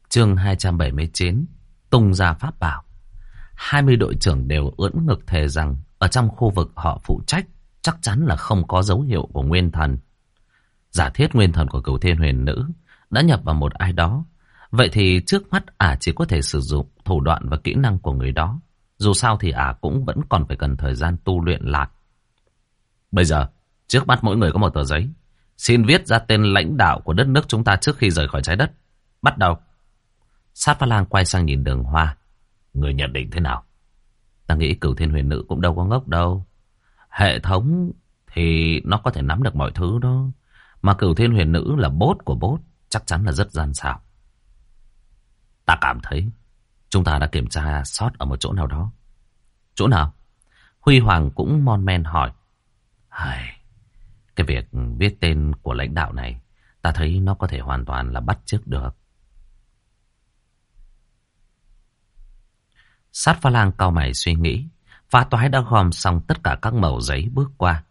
chương 279. Tung ra pháp bảo. 20 đội trưởng đều ưỡn ngực thề rằng ở trong khu vực họ phụ trách, chắc chắn là không có dấu hiệu của nguyên thần. Giả thiết nguyên thần của cửu thiên huyền nữ đã nhập vào một ai đó, Vậy thì trước mắt ả chỉ có thể sử dụng thủ đoạn và kỹ năng của người đó. Dù sao thì ả cũng vẫn còn phải cần thời gian tu luyện lại. Bây giờ, trước mắt mỗi người có một tờ giấy. Xin viết ra tên lãnh đạo của đất nước chúng ta trước khi rời khỏi trái đất. Bắt đầu. Sát Pha Lang quay sang nhìn đường hoa. Người nhận định thế nào? Ta nghĩ cửu thiên huyền nữ cũng đâu có ngốc đâu. Hệ thống thì nó có thể nắm được mọi thứ đó. Mà cửu thiên huyền nữ là bốt của bốt. Chắc chắn là rất gian xảo. Ta cảm thấy chúng ta đã kiểm tra sót ở một chỗ nào đó. Chỗ nào? Huy Hoàng cũng mon men hỏi. Hài, cái việc viết tên của lãnh đạo này, ta thấy nó có thể hoàn toàn là bắt chước được. Sát pha lang cao mày suy nghĩ. Phá toái đã gom xong tất cả các mẩu giấy bước qua.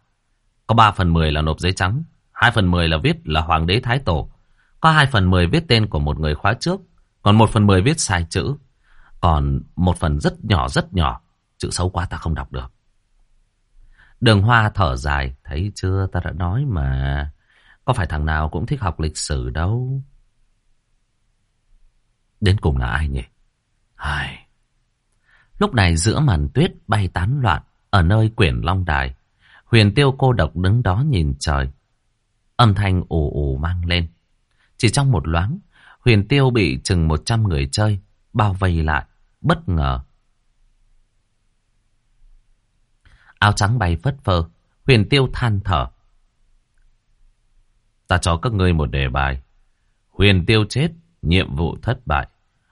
Có 3 phần 10 là nộp giấy trắng, 2 phần 10 là viết là Hoàng đế Thái Tổ. Có 2 phần 10 viết tên của một người khóa trước, còn 1 phần mười viết sai chữ. Còn một phần rất nhỏ rất nhỏ. Chữ xấu quá ta không đọc được. Đường Hoa thở dài. Thấy chưa ta đã nói mà. Có phải thằng nào cũng thích học lịch sử đâu. Đến cùng là ai nhỉ? Ai... Lúc này giữa màn tuyết bay tán loạn ở nơi quyển Long Đài. Huyền tiêu cô độc đứng đó nhìn trời. Âm thanh ù ù mang lên. Chỉ trong một loáng, Huyền Tiêu bị chừng 100 người chơi bao vây lại, bất ngờ. Áo trắng bay phất phơ, Huyền Tiêu than thở. Ta cho các ngươi một đề bài. Huyền Tiêu chết, nhiệm vụ thất bại.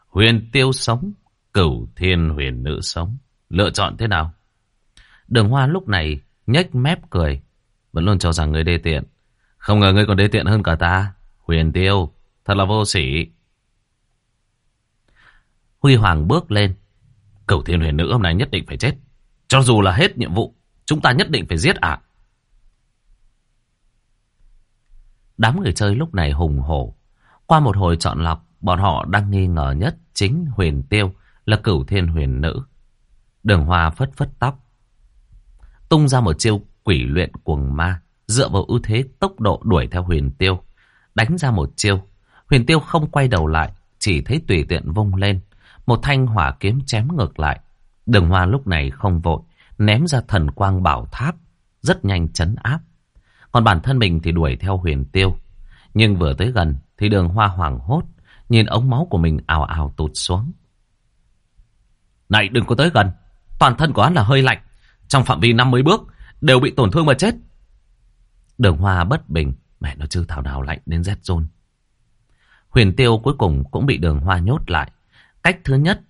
Huyền Tiêu sống, cửu thiên huyền nữ sống. Lựa chọn thế nào? Đường Hoa lúc này nhếch mép cười. Vẫn luôn cho rằng người đê tiện. Không ngờ ngươi còn đê tiện hơn cả ta. Huyền Tiêu, Thật là vô sỉ. Huy Hoàng bước lên. Cửu thiên huyền nữ hôm nay nhất định phải chết. Cho dù là hết nhiệm vụ, chúng ta nhất định phải giết ả. Đám người chơi lúc này hùng hổ. Qua một hồi chọn lọc, bọn họ đang nghi ngờ nhất chính huyền tiêu là cửu thiên huyền nữ. Đường hoa phất phất tóc. Tung ra một chiêu quỷ luyện cuồng ma, dựa vào ưu thế tốc độ đuổi theo huyền tiêu. Đánh ra một chiêu, Huyền Tiêu không quay đầu lại, chỉ thấy tùy tiện vung lên. Một thanh hỏa kiếm chém ngược lại. Đường Hoa lúc này không vội, ném ra thần quang bảo tháp, rất nhanh chấn áp. Còn bản thân mình thì đuổi theo Huyền Tiêu. Nhưng vừa tới gần thì đường Hoa hoảng hốt, nhìn ống máu của mình ào ào tụt xuống. Này đừng có tới gần, toàn thân của hắn là hơi lạnh. Trong phạm vi 50 bước, đều bị tổn thương mà chết. Đường Hoa bất bình, mẹ nó chưa thảo nào lạnh đến rét rôn. Huyền tiêu cuối cùng cũng bị đường hoa nhốt lại. Cách thứ nhất,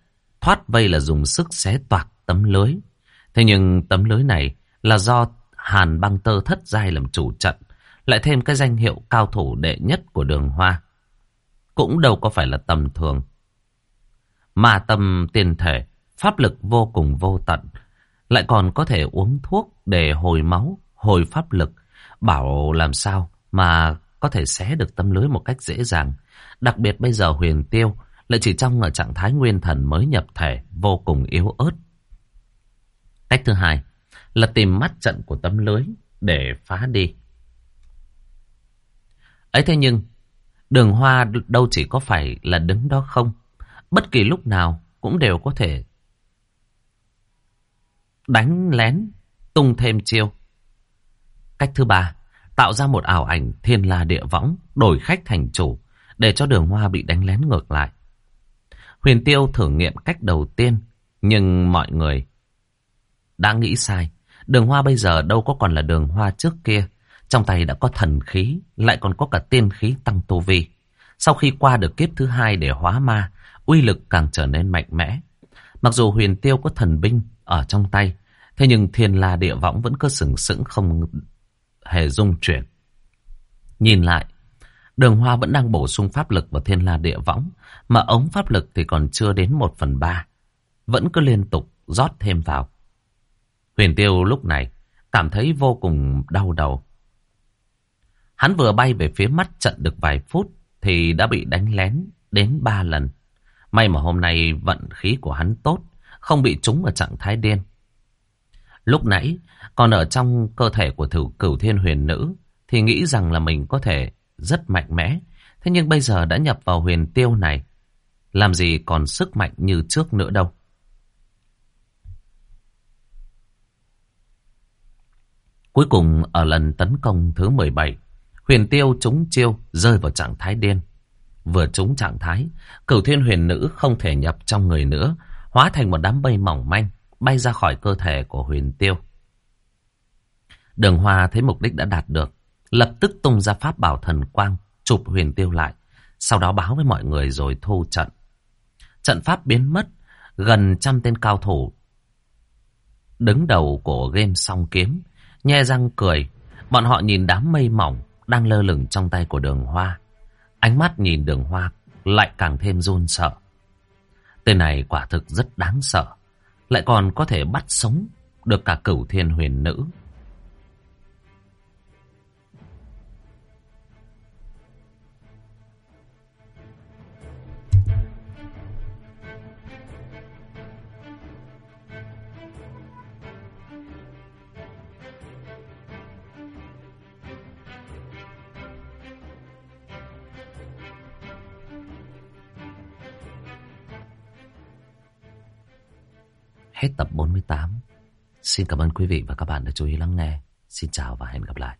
thoát vây là dùng sức xé toạc tấm lưới. Thế nhưng tấm lưới này là do Hàn băng tơ thất giai làm chủ trận, lại thêm cái danh hiệu cao thủ đệ nhất của đường hoa. Cũng đâu có phải là tầm thường. mà tầm tiền thể, pháp lực vô cùng vô tận. Lại còn có thể uống thuốc để hồi máu, hồi pháp lực. Bảo làm sao mà có thể xé được tấm lưới một cách dễ dàng. Đặc biệt bây giờ huyền tiêu lại chỉ trong ở trạng thái nguyên thần mới nhập thể, vô cùng yếu ớt. Cách thứ hai là tìm mắt trận của tấm lưới để phá đi. ấy thế nhưng, đường hoa đâu chỉ có phải là đứng đó không. Bất kỳ lúc nào cũng đều có thể đánh lén, tung thêm chiêu. Cách thứ ba, tạo ra một ảo ảnh thiên la địa võng, đổi khách thành chủ, để cho đường hoa bị đánh lén ngược lại. Huyền Tiêu thử nghiệm cách đầu tiên, nhưng mọi người đã nghĩ sai. Đường hoa bây giờ đâu có còn là đường hoa trước kia. Trong tay đã có thần khí, lại còn có cả tiên khí tăng tu vi. Sau khi qua được kiếp thứ hai để hóa ma, uy lực càng trở nên mạnh mẽ. Mặc dù huyền tiêu có thần binh ở trong tay, thế nhưng thiên la địa võng vẫn cứ sừng sững không hề rung chuyển. Nhìn lại, đường hoa vẫn đang bổ sung pháp lực vào thiên la địa võng, mà ống pháp lực thì còn chưa đến một phần ba. Vẫn cứ liên tục rót thêm vào. Huyền tiêu lúc này cảm thấy vô cùng đau đầu. Hắn vừa bay về phía mắt trận được vài phút thì đã bị đánh lén đến ba lần. May mà hôm nay vận khí của hắn tốt, không bị trúng ở trạng thái điên. Lúc nãy, còn ở trong cơ thể của thử cửu thiên huyền nữ, thì nghĩ rằng là mình có thể rất mạnh mẽ. Thế nhưng bây giờ đã nhập vào huyền tiêu này, làm gì còn sức mạnh như trước nữa đâu. Cuối cùng ở lần tấn công thứ 17, huyền tiêu trúng chiêu rơi vào trạng thái điên. Vừa trúng trạng thái, cửu thiên huyền nữ không thể nhập trong người nữa, hóa thành một đám mây mỏng manh, bay ra khỏi cơ thể của huyền tiêu. Đường Hoa thấy mục đích đã đạt được, lập tức tung ra pháp bảo thần quang, chụp huyền tiêu lại, sau đó báo với mọi người rồi thu trận. Trận pháp biến mất, gần trăm tên cao thủ đứng đầu của game song kiếm, nhe răng cười. Bọn họ nhìn đám mây mỏng đang lơ lửng trong tay của đường hoa. Ánh mắt nhìn đường hoa lại càng thêm run sợ. Tên này quả thực rất đáng sợ. Lại còn có thể bắt sống được cả cửu thiên huyền nữ. Hết tập 48. Xin cảm ơn quý vị và các bạn đã chú ý lắng nghe. Xin chào và hẹn gặp lại.